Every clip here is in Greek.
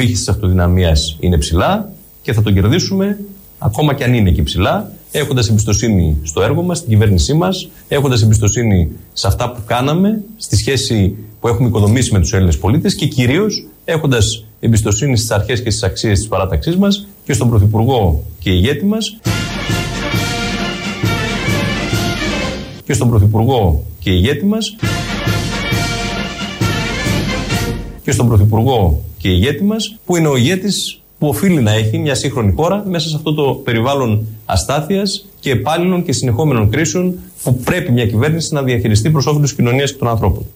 πύχη τη αυτοδυναμίας είναι ψηλά και θα τον κερδίσουμε ακόμα και αν είναι εκεί ψηλά, έχοντας εμπιστοσύνη στο έργο μας, στην κυβέρνησή μας, έχοντας εμπιστοσύνη σε αυτά που κάναμε, στη σχέση που έχουμε οικοδομήσει με τους Έλληνες πολίτες και κυρίως έχοντας εμπιστοσύνη στις αρχές και στις αξίες της παράταξής μας και στον Πρωθυπουργό και ηγέτη μας. Και στον Πρωθυπουργό και ηγέτη μας και στον Πρωθυπουργό και ηγέτη μας που είναι ο ηγέτης που οφείλει να έχει μια σύγχρονη χώρα μέσα σε αυτό το περιβάλλον αστάθειας και επάλληλων και συνεχόμενων κρίσεων που πρέπει μια κυβέρνηση να διαχειριστεί προς όφελος της κοινωνίας και των ανθρώπων.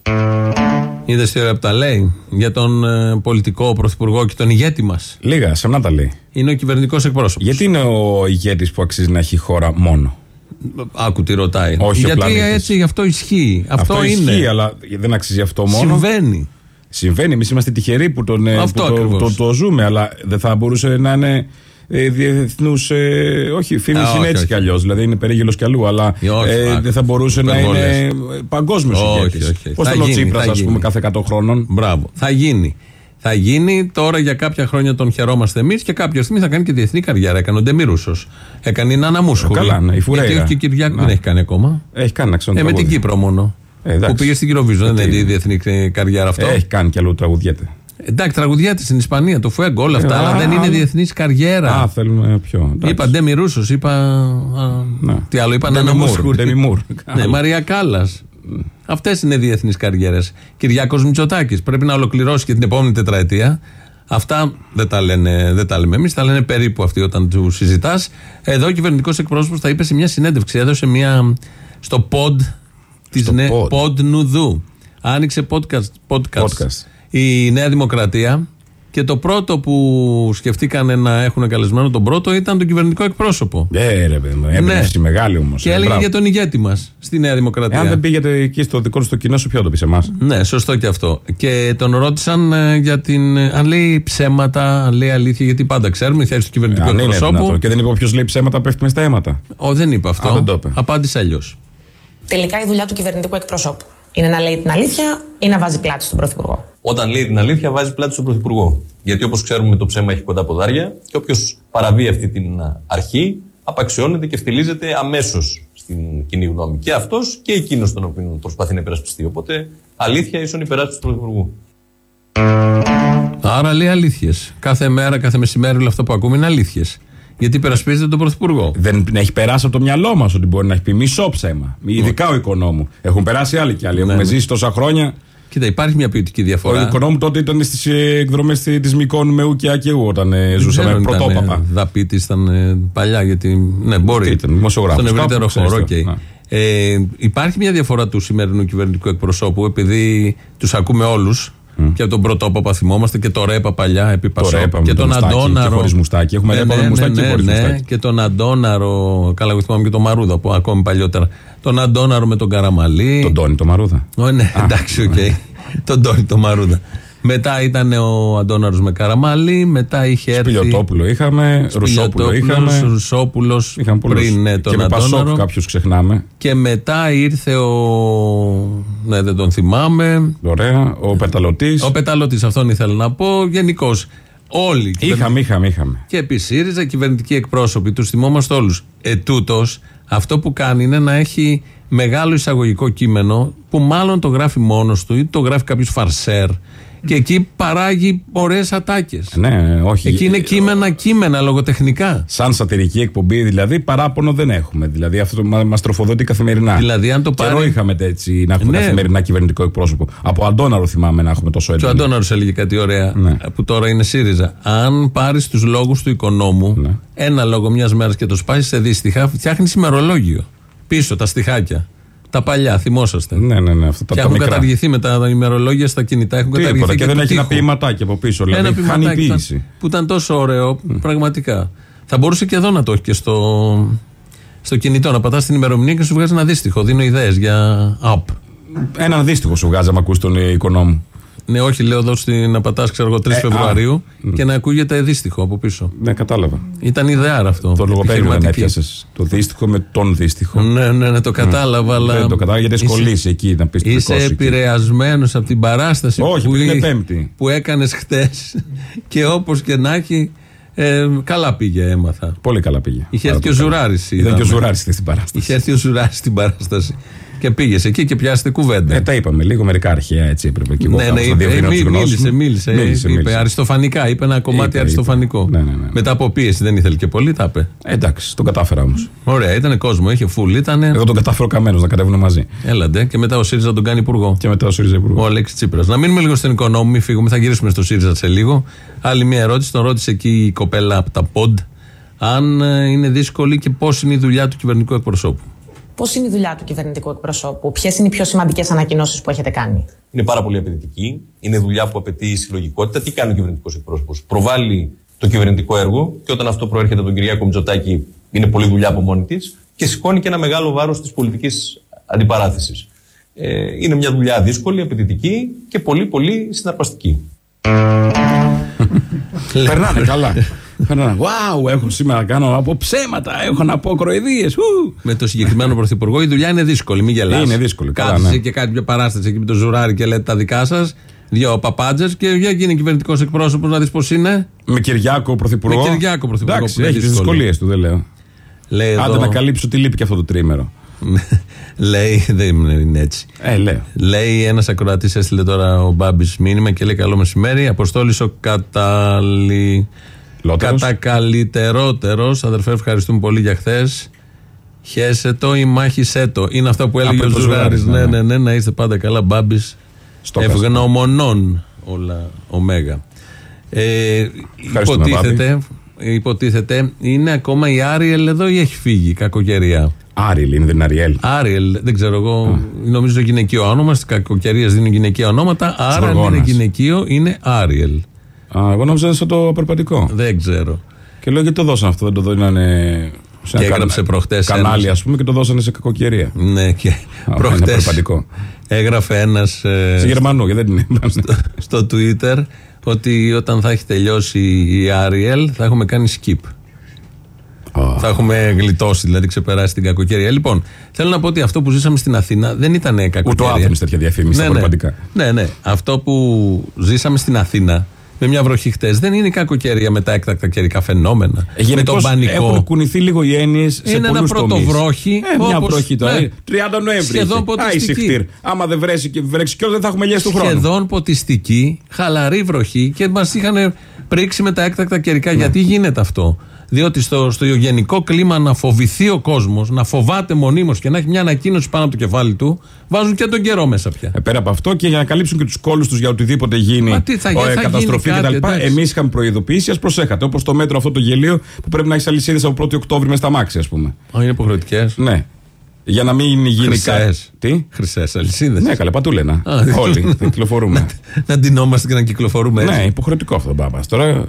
Είδες τι ώρα που τα λέει για τον ε, πολιτικό πρωθυπουργό και τον ηγέτη μας. Λίγα, σε τα λέει. Είναι ο κυβερνητικός εκπρόσωπος. Γιατί είναι ο ηγέτης που αξίζει να έχει χώρα μόνο; Άκου τι ρωτάει. Όχι Γιατί έτσι γι' αυτό ισχύει. Αυτό, αυτό είναι. Ισχύει, αλλά δεν αξίζει αυτό μόνο. Συμβαίνει. Συμβαίνει. Εμείς είμαστε τυχεροί που, τον, ε, που το, το, το, ζούμε, αλλά δεν θα μπορούσε να είναι ε, διεθνούς. Ε, όχι, φήμης είναι έτσι κι αλλιώς. Δηλαδή είναι περίγελος κι αλλού, αλλά ε, δεν θα μπορούσε να είναι παγκόσμιος ηγέτης. Πώς θα ο Τσίπρας, ας πούμε, κάθε 100 χρόνων; Μπράβο. Θα γίνει. Θα γίνει τώρα για κάποια χρόνια τον χαιρόμαστε εμείς και κάποια στιγμή θα κάνει και διεθνή καριέρα. Έκανε ο Ντεμιρούσος. Έκανε η Νάνα Μούσχουλη. Καλά, ναι, η Φουρέιρα. Γιατί και Κυριάκο δεν έχει κάνει ακόμα. Έχει κάνει να ξέρω. Ε, με την Κύπρο μόνο. Ε, που πήγε στην Eurovision. Δεν είναι η διεθνή καριέρα αυτό. Έχει κάνει κι αλλού τραγουδιέται. Εντάξει, τραγουδιέται στην Ισπανία, το Φουέγκο, όλα αυτά, αλλά δεν είναι διεθνής καριέρα. Α, θέλουμε πιο. Είπα Ντέμι Ρούσος, είπα. Ναι. Τι άλλο, είπα Νάνα Μούσχουλη. Ναι, Μαρία Κάλλας. Αυτές είναι διεθνείς καριέρες. Κυριάκος Μητσοτάκης πρέπει να ολοκληρώσει και την επόμενη τετραετία. Αυτά δεν τα, λένε, δεν τα λέμε εμείς, τα λένε περίπου αυτοί όταν τους συζητάς. Εδώ ο κυβερνητικός εκπρόσωπος τα είπε σε μια συνέντευξη, έδωσε μια. στο pod τη pod. Νουδού. Άνοιξε podcast, podcast. podcast. Η Νέα Δημοκρατία και το πρώτο που σκεφτήκανε να έχουν καλεσμένο τον πρώτο ήταν τον κυβερνητικό εκπρόσωπο. Ε, ρε παιδί μου, ναι. μεγάλη όμως. Και ε, έλεγε για τον ηγέτη μας στη Νέα Δημοκρατία. Αν δεν πήγατε εκεί στο δικό του το κοινό σου, ποιο το πεις εμάς; Ναι, σωστό και αυτό. Και τον ρώτησαν ε, για την. αν λέει ψέματα, αν λέει αλήθεια, γιατί πάντα ξέρουμε, θα έρθει το κυβερνητικό αν εκπρόσωπο. Και δεν είπε όποιος λέει ψέματα, πέφτει μες στα αίματα. Ο, δεν είπε αυτό. Α, δεν το είπε. Απάντησε αλλιώς. Τελικά η δουλειά του κυβερνητικού εκπροσώπου είναι να λέει την αλήθεια ή να βάζει πλάτη στον Πρωθυπουργό. Όταν λέει την αλήθεια, βάζει πλάτη στον Πρωθυπουργό. Γιατί όπως ξέρουμε, το ψέμα έχει κοντά ποδάρια και όποιος παραβεί αυτή την αρχή, απαξιώνεται και φτυλίζεται αμέσως στην κοινή γνώμη. Και αυτός και εκείνος τον οποίο προσπαθεί να υπερασπιστεί. Οπότε, αλήθεια ίσον υπεράσπιση του Πρωθυπουργού. Άρα λέει αλήθειες. Κάθε μέρα, κάθε μεσημέρι, όλο αυτό που ακούμε είναι αλήθειες. Γιατί υπερασπίζεται τον Πρωθυπουργό. Δεν έχει περάσει από το μυαλό μας ότι μπορεί να έχει πει μισό ψέμα. Ειδικά ο οικονόμου. Έχουν περάσει άλλοι κι άλλοι. Έχουμε ναι. ζήσει τόσα χρόνια. Κοίτα, υπάρχει μια ποιοτική διαφορά. Ο οικονόμου τότε ήταν στις ε, εκδρομές της Μικόνου με Ουκ και Ακεού όταν ε, ζούσαμε πρωτόπαπα. Δαπίτης ήταν ε, παλιά γιατί. Ναι, μπορεί. Ήταν Στον ευρύτερο χώρο. Okay. Ε, υπάρχει μια διαφορά του σημερινού κυβερνητικού εκπροσώπου επειδή τους ακούμε όλους Mm. Και τον πρωτόπαπα θυμόμαστε και το ρέπα παλιά επί Πασόκ. Και τον Αντώναρο. Και μουστάκι. Έχουμε ναι, ναι, μουστάκι ναι, ναι, ναι, Και τον Αντώναρο. Καλά, εγώ θυμάμαι και τον Μαρούδα που ακόμη παλιότερα. Τον Αντώναρο με τον Καραμαλή. Τον Τόνι το Μαρούδα. Ω, ναι, εντάξει, OK. Okay. τον Τόνι το Μαρούδα. Μετά ήταν ο Αντώναρος με Καραμανλή. Μετά είχε έρθει. Σπιλιοτόπουλο είχαμε. Ρουσόπουλο είχαμε. Ρουσόπουλος πριν ναι, τον και Αντώναρο. Και κάποιους ξεχνάμε. Και μετά ήρθε ο. Ναι, δεν τον θυμάμαι. Ωραία. Ο Πεταλωτής. Ο Πεταλωτής, αυτόν ήθελα να πω. Γενικώς. Όλοι. Είχαμε, είχαμε, είχαμε. Και επί ΣΥΡΙΖΑ κυβερνητικοί εκπρόσωποι. Τους θυμόμαστε όλους. Ε, αυτό που κάνει είναι να έχει μεγάλο εισαγωγικό κείμενο που μάλλον το γράφει μόνος του ή το γράφει κάποιος φαρσέρ και εκεί παράγει ωραίες ατάκες. Ναι, όχι. Εκεί είναι κείμενα, κείμενα, λογοτεχνικά. Σαν σατυρική εκπομπή, δηλαδή, παράπονο δεν έχουμε. Δηλαδή, αυτό μα τροφοδοτεί καθημερινά. Δηλαδή, αν το πάρει. Καιρό είχαμε έτσι να έχουμε ναι. καθημερινά κυβερνητικό εκπρόσωπο. Από Αντώναρο θυμάμαι να έχουμε τόσο έντονο. Και ο Αντώναρος έλεγε κάτι ωραία, ναι. που τώρα είναι ΣΥΡΙΖΑ. Αν πάρεις τους λόγους του οικονόμου, ναι. ένα λόγο μιας μέρας και το σπάσεις σε δύστιχα, φτιάχνεις ημερολόγιο. Πίσω τα στιχάκια. Τα παλιά, θυμόσαστε. Ναι, ναι, ναι. Αυτά τα και έχουν μικρά. καταργηθεί με τα ημερολόγια στα κινητά. Έχουν Τίποτα, καταργηθεί και, και δεν έχει ένα ποιηματάκι από πίσω. Δηλαδή, ένα χάνει ποιήση. Που ήταν τόσο ωραίο, πραγματικά. Θα μπορούσε και εδώ να το έχει και στο, στο κινητό, να πατάς την ημερομηνία και σου βγάζει ένα δύστιχο. Δίνω ιδέες για app. Ένα δύστιχο σου βγάζει, αν ακούς τον οικονόμου. Ναι, όχι, λέω εδώ να πατάς, ξέρω εγώ, 3 ε, Φεβρουαρίου και να ακούγεται δύστιχο από πίσω. Ναι, κατάλαβα. Ήταν ιδεάρα αυτό. Το λογοπαίγνιο δεν έπιασες. Το δύστιχο με τον δύστιχο. Ναι, ναι, ναι, το κατάλαβα. Αλλά... Δεν το κατάλαβα γιατί έχει εκεί να πεις Είσαι επηρεασμένος από την παράσταση όχι, που, είναι πέμπτη. που έκανες χτες και όπως και να έχει. Ε, καλά πήγε, έμαθα. Πολύ καλά πήγε. Είχε έρθει ο Ζουράρης. Ήταν και ο Ζουράρης στην παράσταση. Είχε έρθει ο Ζουράρης στην παράσταση. Και πήγες εκεί και πιάσατε κουβέντα. Ε, τα είπαμε λίγο, μερικά αρχαία έτσι έπρεπε και εγώ. Ναι, ναι, είπε, ε, μίλησε, μίλησε, μίλησε, μίλησε, είπε, Αριστοφανικά, είπε ένα κομμάτι είπε, αριστοφανικό. Ναι, ναι, ναι, Μετά από πίεση δεν ήθελε και πολύ, τα είπε. Ε, εντάξει, τον κατάφερα όμως. Ωραία, ήταν κόσμο, είχε φουλ. Ήτανε... Εγώ τον κατάφερα Καμμένος να κατέβουν μαζί. Έλα ντε, και μετά ο ΣΥΡΙΖΑ τον κάνει υπουργό. Και μετά ο ΣΥΡΙΖΑ υπουργό. Ο Αλέξης Τσίπρας. Να μείνουμε λίγο στον Οικονόμου, μην φύγουμε, θα γυρίσουμε στο ΣΥΡΙΖΑ σε λίγο. Άλλη μια ερώτηση, τον ρώτησε εκεί η κοπέλα από τα Ποντ αν ε, είναι δύσκολη και πώς είναι η δουλειά του κυβερνητικού εκπροσώπου. Πώς είναι η δουλειά του κυβερνητικού εκπροσώπου, Ποιες είναι οι πιο σημαντικές ανακοινώσεις που έχετε κάνει; Είναι πάρα πολύ απαιτητική. Είναι δουλειά που απαιτεί συλλογικότητα. Τι κάνει ο κυβερνητικός εκπρόσωπος; Προβάλλει το κυβερνητικό έργο και όταν αυτό προέρχεται από τον Κυριάκο Μητσοτάκη, είναι πολλή δουλειά από μόνη της και σηκώνει και ένα μεγάλο βάρος της πολιτικής αντιπαράθεσης. Ε, είναι μια δουλειά δύσκολη, απαιτητική και πολύ πολύ συναρπαστική. Περνάνε καλά. Wow, έχω σήμερα να κάνω από ψέματα, έχω να πω κροϊδίε. Με το συγκεκριμένο πρωθυπουργό η δουλειά είναι δύσκολη, μην γελάς. Είναι δύσκολη. Κάτσε ναι. και κάτι μια παράσταση εκεί με το ζουράρι και λέτε τα δικά σας. Δύο παπάντζες και για γίνει κυβερνητικός εκπρόσωπος να δεις πώς είναι. Με Κυριάκο πρωθυπουργό. Με Κυριάκο πρωθυπουργό. Εντάξει, έχει τις δυσκολίες του, δεν λέω. Λέει Άντε να καλύψω τι λείπει και αυτό το τρίμερο. λέει, δεν είναι έτσι. Ε, λέω. Λέει ένας ακροατής, έστειλε τώρα ο Μπάμπης μήνυμα και λέει: Καλό μεσημέρι. Αποστόλης ο καταλη... κατακαλυτερότερο. Αδερφέ, ευχαριστούμε πολύ για χθες. Χέσετο ή μάχησέτο. Είναι αυτό που έλεγε ο Ζουράρη. Ναι, ναι, ναι, ναι, να είστε πάντα καλά, Μπάμπης. Ευγνωμονών όλα, ωμέγα. Ε, υποτίθεται, υποτίθεται, είναι ακόμα η Άριελ εδώ ή έχει φύγει η κακοκαιρία; Άριελ είναι, δεν είναι Αριέλ. Άριελ, δεν ξέρω εγώ. Νομίζω γυναικείο όνομα. Στις κακοκαιρίες δίνουν γυναικεία ονόματα. Άρα αν είναι γυναικείο, είναι Άριελ. Α, εγώ νόμιζα στο το περπατικό. Δεν ξέρω. Και λέω γιατί το δώσαν αυτό, δεν το δίνανε. Σε και έγραψε προχτές. Κανάλι, ας πούμε, και το δώσανε σε κακοκαιρία. Ναι, και προχτές. Έγραφε ένας. Ε, σε Γερμανό, γιατί δεν είναι. Στο, στο Twitter ότι όταν θα έχει τελειώσει η Άριελ θα έχουμε κάνει skip. Oh. Θα έχουμε γλιτώσει, δηλαδή ξεπεράσει την κακοκαιρία. Λοιπόν, θέλω να πω ότι αυτό που ζήσαμε στην Αθήνα δεν ήταν κακοκαιρία. Ούτε ο Άθεμι τέτοια διαφήμιση ναι, ναι. ναι, ναι. Αυτό που ζήσαμε στην Αθήνα με μια βροχή χτες δεν είναι κακοκαιρία με τα έκτακτα καιρικά φαινόμενα. Ε, με τον πανικό. Έχουν κουνηθεί λίγο οι έννοιες σε Είναι ένα πρωτοβρόχι. Ε, μια βροχή τώρα. Ναι. 30 Νοέμβρη. Σχεδόν ποτιστική. Άμα δεν βρέσει και βρέξει κιόλας δεν θα έχουμε λιέσει του χρόνου. Σχεδόν ποτιστική, χαλαρή βροχή και μας είχαν πρίξει με τα έκτακτα καιρικά. Ναι. Γιατί γίνεται αυτό; Διότι στο, στο γενικό κλίμα να φοβηθεί ο κόσμος, να φοβάται μονίμως και να έχει μια ανακοίνωση πάνω από το κεφάλι του, βάζουν και τον καιρό μέσα πια. Ε, πέρα από αυτό και για να καλύψουν και τους κόλους τους για οτιδήποτε γίνει, Μα τι θα, ο, θα καταστροφή κτλ. Εμείς είχαμε προειδοποιήσει, ας προσέχατε. Όπως το μέτρο αυτό το γελίο που πρέπει να έχει αλυσίδες από 1η Οκτώβρη μες στα μάξι, ας πούμε. Α, είναι υποχρεωτικές. Ναι. Για να μην γίνει κάτι. Τι; Χρυσές αλυσίδες. Ναι, καλά, πατούλενα. Όλοι. να κυκλοφορούμε. να ντυνόμαστε και να κυκλοφορούμε. Ναι, υποχρεωτικό αυτό το Τώρα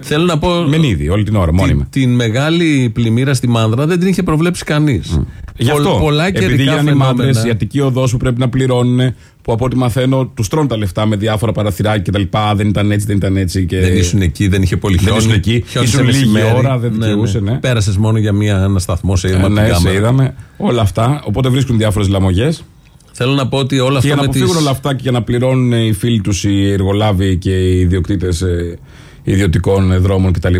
Θέλω να πω. Μενίδη, όλη την ώρα, μόνιμα. Την, την μεγάλη πλημμύρα στη Μάνδρα δεν την είχε προβλέψει κανείς. Mm. Γι' αυτό. Πολλά επειδή γίνανε μάνδρε, η Αττική οδό που πρέπει να πληρώνουν, που από ό,τι μαθαίνω τους τρώνε τα λεφτά με διάφορα παραθυράκια κτλ. Δεν ήταν έτσι, δεν ήταν έτσι. Και... Δεν ήσουν εκεί, δεν είχε πολύ χιόνι. Δεν ήσουν εκεί. Ήσουν λίγη ώρα, δεν ναι, δικαιούσε. Ναι. ναι. Πέρασες μόνο για μία, ένα σταθμό σε είδαμε. Ε, ναι, σε είδαμε. Όλα αυτά. Οπότε βρίσκουν διάφορες λαμογές. Θέλω να πω ότι όλα αυτά. Και για να αποφύγουν τις... όλα αυτά και για να πληρώνουν οι φίλοι τους, οι εργολάβοι και οι ιδιοκτήτες ε, ιδιωτικών δρόμων κτλ.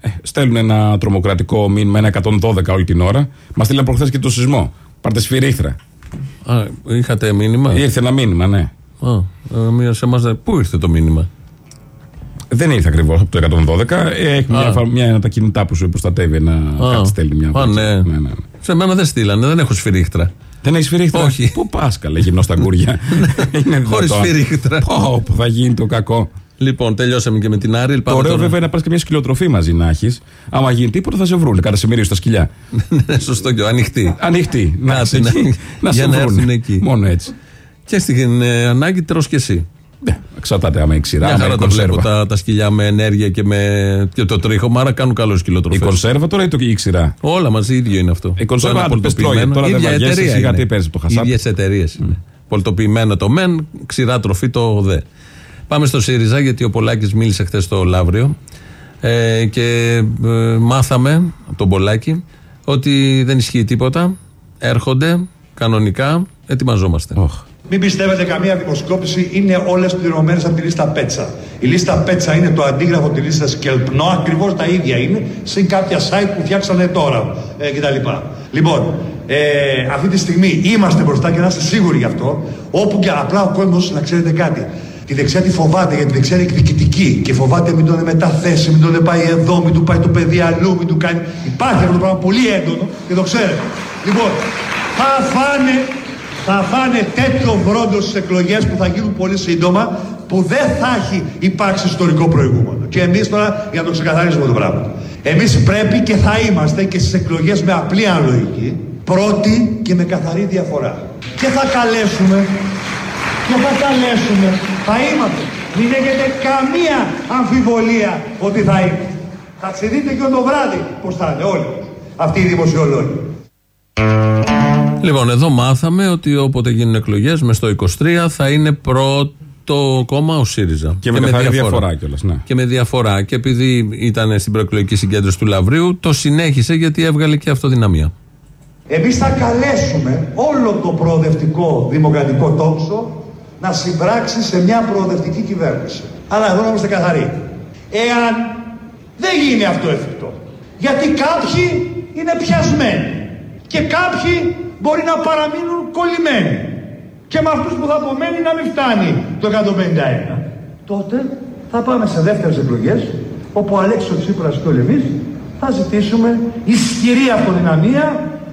Ε, στέλνουν ένα τρομοκρατικό μήνυμα, ένα 112 όλη την ώρα. Μας στείλαν προχθές και το σεισμό. Πάρτε σφυρίχτρα. Α, είχατε μήνυμα; Ήρθε ένα μήνυμα, ναι. Α, ε, σε εμάς, πού ήρθε το μήνυμα; Δεν ήρθε ακριβώς από το 112. Ε, έχει μια, μια, ένα τα κινητά που σου προστατεύει να κάτι στέλνει μια Α, ναι. Ναι, ναι, ναι. Σε μένα δεν στείλανε, δεν έχω σφυρίχτρα. Δεν έχεις σφυρίχτρα. Όχι. Πού πας, καλέ, γυμνό στα γκούρια. Χωρίς σφυρίχτρα. Πω, θα γίνει το κακό. Λοιπόν, τελειώσαμε και με την Άρη. Το ωραίο βέβαια είναι να πα και μια σκυλοτροφή μαζί να έχεις. Άμα γίνει τίποτα θα σε βρουν. Κάτα σε μυρίο στα σκυλιά. Ναι, σωστό και ανοιχτή. Ανοιχτή. Να, σε να, σε βρουν. εκεί. Μόνο έτσι. Και στην ε, ανάγκη τρώ και εσύ. Ναι, εξαρτάται άμα έχει ξηρά. Μια χαρά τα βλέπω τα, τα σκυλιά με ενέργεια και, με, και το τρίχωμα, άρα κάνουν καλό σκυλοτροφέ. Η κονσέρβα τώρα ή το η ξηρά; Όλα μαζί ίδιο είναι αυτό. Η κονσέρβα αν πες τώρα δεν βαριέσαι γιατί παίζεις το χασάπι. Ίδιες εταιρείες είναι. Πολτοποιημένο το μεν, ξηρά τροφή το δε. Πάμε στο ΣΥΡΙΖΑ, γιατί ο Πολάκης μίλησε χθες στο Λαύριο ε, και ε, μάθαμε από τον Πολάκη ότι δεν ισχύει τίποτα. Έρχονται κανονικά, ετοιμαζόμαστε. Μην πιστεύετε καμία δημοσκόπηση, είναι όλες πληρωμένες από τη λίστα Πέτσα. Η λίστα Πέτσα είναι το αντίγραφο της λίστας Κελπνό, ακριβώς τα ίδια είναι, σε κάποια site που φτιάξανε τώρα ε, κτλ. Λοιπόν, ε, αυτή τη στιγμή είμαστε μπροστά και να είστε σίγουροι γι' αυτό, όπου και απλά ο κόσμος να ξέρετε κάτι. Τη δεξιά τη φοβάται γιατί τη δεξιά είναι εκδικητική και φοβάται μην τον μεταθέσει, μην τον πάει εδώ, μην του πάει το παιδί αλλού, μην του κάνει. Υπάρχει αυτό το πράγμα πολύ έντονο και το ξέρετε. Λοιπόν, θα φάνε, θα φάνε τέτοιο βρόντο στις εκλογές που θα γίνουν πολύ σύντομα που δεν θα έχει υπάρξει ιστορικό προηγούμενο. Και εμείς τώρα για να το ξεκαθαρίσουμε το πράγμα. Εμείς πρέπει και θα είμαστε και στις εκλογές με απλή αναλογική πρώτοι και με καθαρή διαφορά. Και θα καλέσουμε και θα καλέσουμε, θα είμαστε. Μην έχετε καμία αμφιβολία ότι θα είμαστε. Θα ξεδείτε και το βράδυ πώς θα είναι όλοι αυτοί οι δημοσιολόγοι. Λοιπόν, εδώ μάθαμε ότι όποτε γίνουν εκλογές μες στο 23 θα είναι πρώτο κόμμα ο ΣΥΡΙΖΑ. Και, με, διαφορά, διαφορά κιόλας. Ναι. Και με διαφορά. Και επειδή ήταν στην προεκλογική συγκέντρωση του Λαβρίου, το συνέχισε γιατί έβγαλε και αυτοδυναμία. Εμείς θα καλέσουμε όλο το προοδευτικό δημοκρατικό τόξο να συμπράξει σε μια προοδευτική κυβέρνηση. Αλλά εδώ να είμαστε καθαροί. Εάν δεν γίνει αυτό εφικτό. Γιατί κάποιοι είναι πιασμένοι και κάποιοι μπορεί να παραμείνουν κολλημένοι. Και με αυτούς που θα απομένει να μην φτάνει το 151. Τότε θα πάμε σε δεύτερες εκλογές όπου ο Αλέξης Τσίπρας και όλοι εμείς θα ζητήσουμε ισχυρή αυτοδυναμία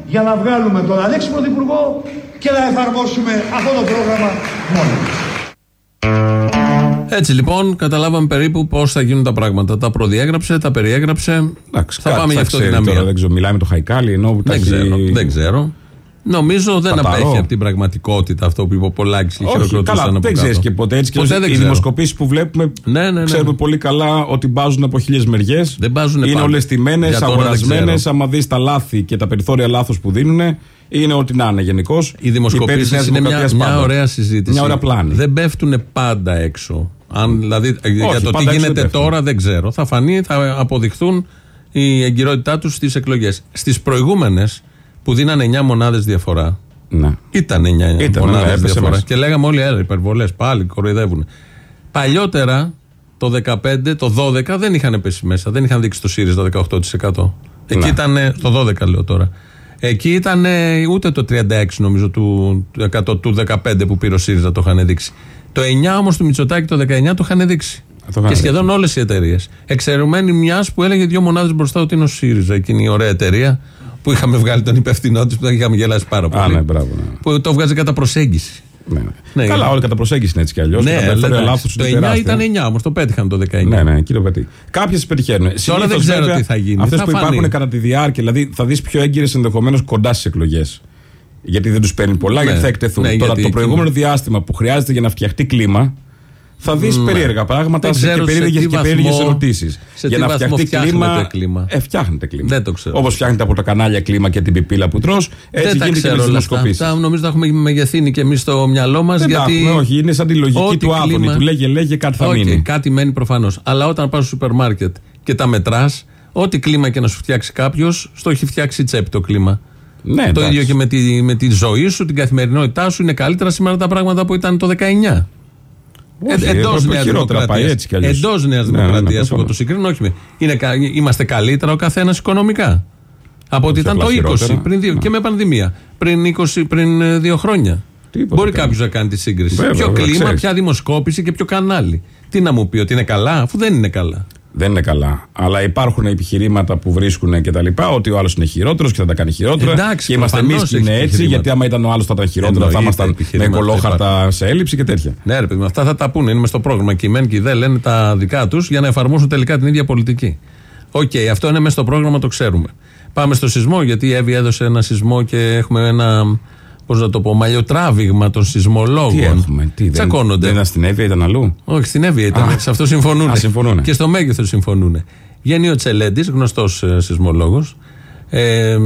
για να βγάλουμε τον Αλέξη Πρωθυπουργό και να εφαρμόσουμε αυτό το πρόγραμμα μόνο. Έτσι λοιπόν, καταλάβαμε περίπου πώς θα γίνουν τα πράγματα. Τα προδιέγραψε, τα περιέγραψε. Εντάξει, θα πάμε για αυτό την Τώρα, δεν ξέρω, μιλάμε το Χαϊκάλι, ενώ δεν, ξέρω, δεν ξέρω. Νομίζω δεν απέχει από την πραγματικότητα αυτό που είπε ο Πολάκης και χειροκροτούσαν από Δεν ξέρεις και ποτέ έτσι. Ποτέ και οι δημοσκοπήσεις που βλέπουμε ναι, ναι, ναι. ξέρουμε πολύ καλά ότι μπάζουν από χίλιες μεριές. Είναι όλες τιμένες, αγορασμένες. Άμα δεις τα λάθη και τα περιθώρια λάθο που δίνουν, είναι ό,τι να είναι γενικώς. Οι δημοσκοπήσεις είναι μια, μια ωραία συζήτηση. Μια ωραία πλάνη. Δεν πέφτουν πάντα έξω. Αν, δηλαδή, Όχι, για το τι γίνεται τώρα δεν ξέρω. Θα φανεί, θα αποδειχθούν η εγκυρότητά τους στις εκλογές. Στις προηγούμενες που δίνανε 9 μονάδες διαφορά. Ναι. Ήταν 9 μονάδες διαφορά. Μέσα. Και λέγαμε όλοι, έλα, υπερβολές, πάλι κοροϊδεύουν. Παλιότερα, το 15, το 12 δεν είχαν πέσει μέσα. Δεν είχαν δείξει το ΣΥΡΙΖΑ το 18%. Εκεί ναι. ήταν, το 12 λέω τώρα. Εκεί ήταν ούτε το 36 νομίζω του, 100, του 15 που πήρε ο ΣΥΡΙΖΑ το είχαν δείξει. Το 9 όμως του Μητσοτάκη το 19 το είχαν δείξει. και σχεδόν όλες οι εταιρείες. Εξαιρουμένη μιας που έλεγε δύο μονάδες μπροστά ότι είναι ο ΣΥΡΙΖΑ. Εκείνη η ωραία εταιρεία που είχαμε βγάλει τον υπευθυνό της που τον είχαμε γελάσει πάρα πολύ. Α, ναι, μπράβο, ναι. Που το βγάζει κατά προσέγγιση. Ναι, ναι. ναι Καλά, όλοι κατά προσέγγιση είναι έτσι κι αλλιώς. Ναι, λάθος, το 9 ήταν 9, όμως το πέτυχαν το 19. Ναι, ναι, κύριο Πετή. Κάποιες πετυχαίνουν. Τώρα δεν ξέρω τι θα γίνει. Αυτές που υπάρχουν κατά τη διάρκεια, δηλαδή θα δεις πιο έγκυρες ενδεχομένως κοντά στις εκλογές. Γιατί δεν τους παίρνει πολλά, ναι, γιατί θα εκτεθούν. Ναι, Τώρα το προηγούμενο διάστημα που χρειάζεται για να φτιαχτεί κλίμα, θα δεις ναι. περίεργα πράγματα και περίεργες ερωτήσεις. Για να φτιαχτεί κλίμα. κλίμα. Ε, φτιάχνετε κλίμα. Δεν το ξέρω. Όπως φτιάχνετε από τα κανάλια κλίμα και την πιπίλα που τρώ, έτσι γίνεται και με τις δημοσκοπήσεις. Νομίζω ότι έχουμε μεγεθύνει και εμείς στο μυαλό μας. Γιατί... όχι, είναι σαν τη λογική του Άδωνη. Του λέγε, λέγε κάτι θα μείνει. Κάτι μένει προφανώς. Αλλά όταν πας στο σούπερ μάρκετ και τα μετράς, ό,τι κλίμα και να σου φτιάξει κάποιος, στο έχει φτιάξει τσέπη το κλίμα. Ναι, το ίδιο και με τη, με τη ζωή σου, την καθημερινότητά σου. Είναι καλύτερα σήμερα τα πράγματα που ήταν το 19. Εντός Νέας Δημοκρατίας. Εντός Νέας Δημοκρατίας, εγώ το συγκρίνω. Όχι, είναι, είμαστε καλύτερα ο καθένας οικονομικά. Από ότι ήταν το 20 πριν δύο, και με πανδημία. Πριν, 20, πριν ε, δύο χρόνια. Τίποτα Μπορεί κάποιος να κάνει τη σύγκριση. Βέβαια, ποιο κλίμα, ποια δημοσκόπηση και ποιο κανάλι. Τι να μου πει, ότι είναι καλά, αφού δεν είναι καλά δεν είναι καλά. Αλλά υπάρχουν επιχειρήματα που βρίσκουν και τα λοιπά ότι ο άλλος είναι χειρότερος και θα τα κάνει χειρότερα. Εντάξει, και είμαστε εμείς που είναι έτσι, γιατί άμα ήταν ο άλλος θα ήταν χειρότερος, θα ήμασταν με κολόχαρτα σε έλλειψη και τέτοια. Ναι, ρε παιδί, αυτά θα τα πούνε. Είναι στο πρόγραμμα. Και οι μεν και οι δε λένε τα δικά τους για να εφαρμόσουν τελικά την ίδια πολιτική. OK, okay, αυτό είναι μέσα στο πρόγραμμα, το ξέρουμε. Πάμε στο σεισμό, γιατί η Εύη έδωσε ένα σεισμό και έχουμε ένα πώς να το πω, μαλλιοτράβηγμα των σεισμολόγων. Τι έχουμε, τι Τσακώνονται. Δεν ήταν στην Εύβοια, ήταν αλλού; Όχι, στην Εύβοια ήταν. Α, σε αυτό συμφωνούν. Α, συμφωνούν. Και στο μέγεθος συμφωνούν. Βγαίνει ο Τσελέντης, γνωστός ε, σεισμολόγος, Ε,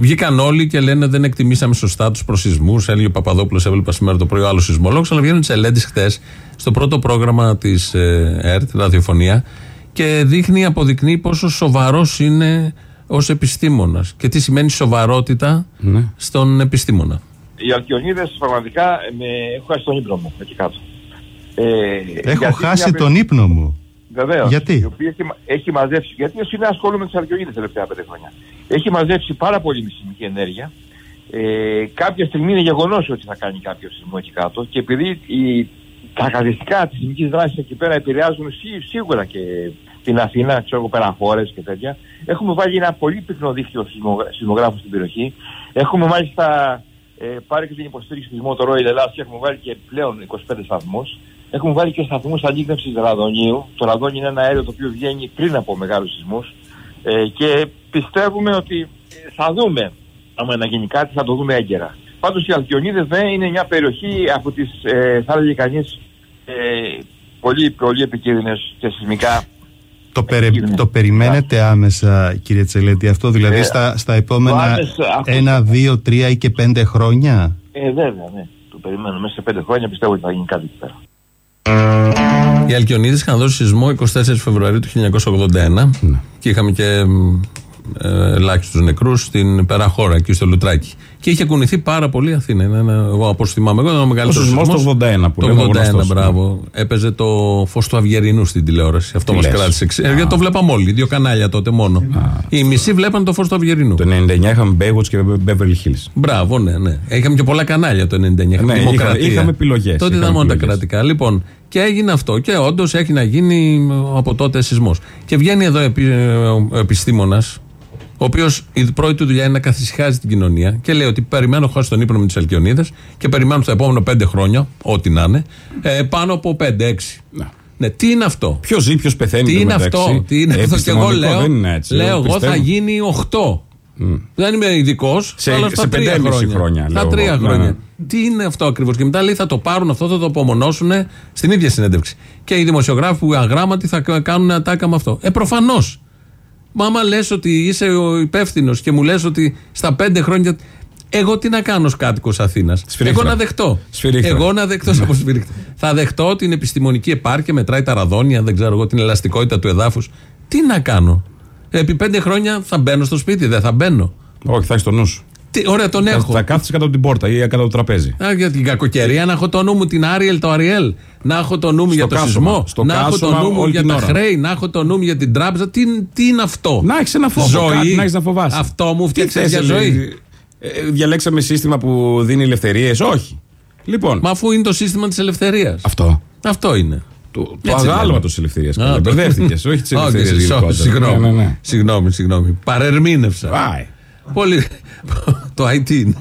βγήκαν όλοι και λένε δεν εκτιμήσαμε σωστά τους προσυσμού. Έλεγε ο Παπαδόπουλος, έβλεπα σήμερα το πρωί ο άλλος σεισμολόγος. Αλλά βγαίνουν τι Ελέντη χθε στο πρώτο πρόγραμμα της ε, ΕΡΤ, ραδιοφωνία, και δείχνει, αποδεικνύει πόσο σοβαρός είναι ως επιστήμονας και τι σημαίνει σοβαρότητα ναι. στον επιστήμονα. Οι Αλκιονίδες πραγματικά με... έχω χάσει τον ύπνο μου εκεί κάτω. Ε, έχω χάσει τον ύπνο μου. Βεβαίως. Γιατί; Η οποία έχει, έχει μαζέψει, γιατί είναι ασχολούμαι με τις Αλκιονίδες τα τελευταία πέντε χρόνια. Έχει μαζέψει πάρα πολύ μυστική ενέργεια. Ε, κάποια στιγμή είναι γεγονός ότι θα κάνει κάποιο σεισμό εκεί κάτω και επειδή η, τα χαρακτηριστικά της ελληνική δράσης εκεί πέρα επηρεάζουν σίγουρα και στην Αθήνα, ξέρω εγώ πέρα χώρες και τέτοια. Έχουμε βάλει ένα πολύ πυκνό δίκτυο σεισμογράφων στην περιοχή. Έχουμε μάλιστα ε, πάρει και την υποστήριξη τη Motor Oil Ελλάδα και έχουμε βάλει και πλέον 25 σταθμούς. Έχουμε βάλει και σταθμούς ανείχνευση ραδονίου. Το ραδόνι είναι ένα αέριο το οποίο βγαίνει πριν από μεγάλους σεισμούς. Ε, και πιστεύουμε ότι θα δούμε, άμα να γίνει κάτι, θα το δούμε έγκαιρα. Πάντως οι Αλκιονίδες δεν είναι μια περιοχή από τις, ε, θα έλεγε κανείς, ε, πολύ, πολύ επικίνδυνες και σεισμικά το, περι, το περιμένετε άμεσα, κύριε Τσελέτη, αυτό δηλαδή ε, στα, στα επόμενα άμεσα, ένα, δύο, τρία ή και πέντε χρόνια. Ε, βέβαια, ναι. Το περιμένω. Μέσα σε πέντε χρόνια πιστεύω ότι θα γίνει κάτι εκεί πέρα. Οι Αλκιονίδες είχαν δώσει σεισμό 24 Φεβρουαρίου του 1981 ναι. και είχαμε και ε, ελάχιστου νεκρούς στην Περαχώρα, εκεί στο Λουτράκι. Και είχε κουνηθεί πάρα πολύ η Αθήνα. Είναι ένα, εγώ όπω θυμάμαι, εγώ ήταν ο μεγαλύτερος. Ο σεισμός το 81 που Το 81, μπράβο. Ναι. Έπαιζε το φως του Αυγερινού στην τηλεόραση. Αυτό μας κράτησε. Ε, γιατί το βλέπαμε όλοι. Δύο κανάλια τότε μόνο. Οι μισοί βλέπαν το φως του Αυγερινού. Το 99 είχαμε Baywatch και Beverly Hills. Μπράβο, ναι, ναι. Είχαμε και πολλά κανάλια το 99. Είχαμε, ναι, είχαμε επιλογές. Τότε ήταν μόνο τα κρατικά. Λοιπόν, και έγινε αυτό. Και όντως έχει να γίνει από τότε σεισμός. Και βγαίνει εδώ ο επιστήμονας, ο οποίος η πρώτη του δουλειά είναι να καθησυχάζει την κοινωνία και λέει ότι περιμένω χώσει τον ύπνο με τις Αλκιονίδες και περιμένω στα επόμενα πέντε χρόνια, ό,τι να είναι, ε, πάνω από πέντε-έξι. Ναι. ναι. τι είναι αυτό; Ποιος ζει, ποιος πεθαίνει. Τι είναι αυτό; Τι είναι αυτό; Και εγώ λέω, έτσι, λέω εγώ θα γίνει 8. Mm. Δεν είμαι ειδικός, αλλά στα τρία χρόνια. χρόνια στα τρία εγώ. χρόνια. Ναι. Τι είναι αυτό ακριβώς; Και μετά λέει θα το πάρουν αυτό, θα το απομονώσουν στην ίδια συνέντευξη. Και οι δημοσιογράφοι που αγράμματοι θα κάνουν ατάκα με αυτό. Ε, προφανώς. Μα άμα λες ότι είσαι ο υπεύθυνος και μου λες ότι στα πέντε χρόνια. Εγώ τι να κάνω ως κάτοικος Αθήνας; Εγώ να δεχτώ. Σφυρίχτρα. Εγώ να δεχτώ από σφυρίχτρα. Θα δεχτώ την επιστημονική επάρκεια, μετράει τα ραδόνια, δεν ξέρω εγώ, την ελαστικότητα του εδάφους. Τι να κάνω; Επί πέντε χρόνια θα μπαίνω στο σπίτι, δεν θα μπαίνω. Όχι, θα έχεις το νου σου. Τι, ωραία, τον έχω. Θα κάθεσαι κάτω από την πόρτα ή κάτω από το τραπέζι. Α, για την κακοκαιρία να έχω το νου μου την Άριελ, το Αριέλ. Να έχω το νου μου για το σεισμό. Στο να έχω το νου μου για τα χρέη. Να έχω το νου μου για την τράπεζα. Τι, τι είναι αυτό; Να έχεις ένα φόβο. Ζωή. Κάτι, να έχεις να φοβάσαι. Αυτό μου φτιάξες για ζωή. Ε, διαλέξαμε σύστημα που δίνει ελευθερίες; Όχι. Λοιπόν. Μα αφού είναι το σύστημα της ελευθερίας. Αυτό. Αυτό είναι. Το, το αγάλματο της ελευθερίας. Μπερδεύτηκες, όχι της ελευθερίας. Συγγνώμη, συγγνώμη. Παρερμήνευσα. Πολύ. το IT είναι.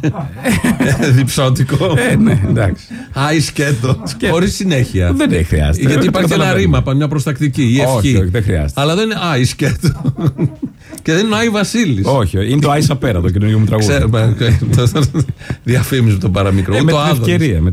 Διψώτικο. Ε, ναι, εντάξει. Άι σκέτο. Χωρίς συνέχεια. Δεν έχει χρειάζεται. Γιατί υπάρχει ένα ρήμα, μια προστακτική ή ευχή. Όχι, δεν χρειάζεται. Αλλά δεν είναι Άι σκέτο. Και δεν είναι ο Άι Βασίλης. Όχι, είναι το Άι Σαπέρα, το καινούργιο μου τραγούδι. Διαφήμιζε το παραμικρό.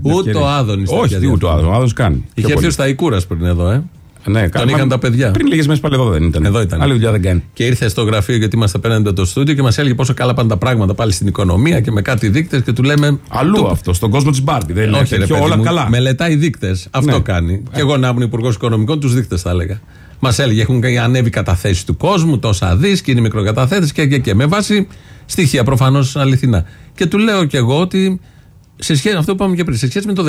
Ούτε ο Άδωνης. Όχι, ούτε ο Άδωνης κάνει. Είχε έρθει ο Σταϊκούρας πριν εδώ, ε. Ναι, τον είχαν τα παιδιά. Πριν λίγες μέρες πάλι εδώ δεν ήταν. Εδώ ήταν. Άλλη δουλειά δεν κάνει. Και ήρθε στο γραφείο γιατί είμαστε απέναντι το στούντιο και μας έλεγε πόσο καλά πάνε τα πράγματα πάλι στην οικονομία και με κάτι δείκτες και του λέμε. Αλλού το... αυτό, στον κόσμο της Μπάρμπι. Δεν είναι τέτοιο, όλα μου, καλά. Μελετάει δείκτες. Αυτό ναι. κάνει. Ε. Και εγώ να ήμουν υπουργός οικονομικών, τους δείκτες θα έλεγα. Μας έλεγε έχουν ανέβει καταθέσει του κόσμου, τόσα δις και είναι μικροκαταθέτες και, και, και. Με βάση στοιχεία προφανώς αληθινά. Και του λέω κι εγώ ότι σε σχέση, αυτό που είπαμε και πριν, σε σχέση με το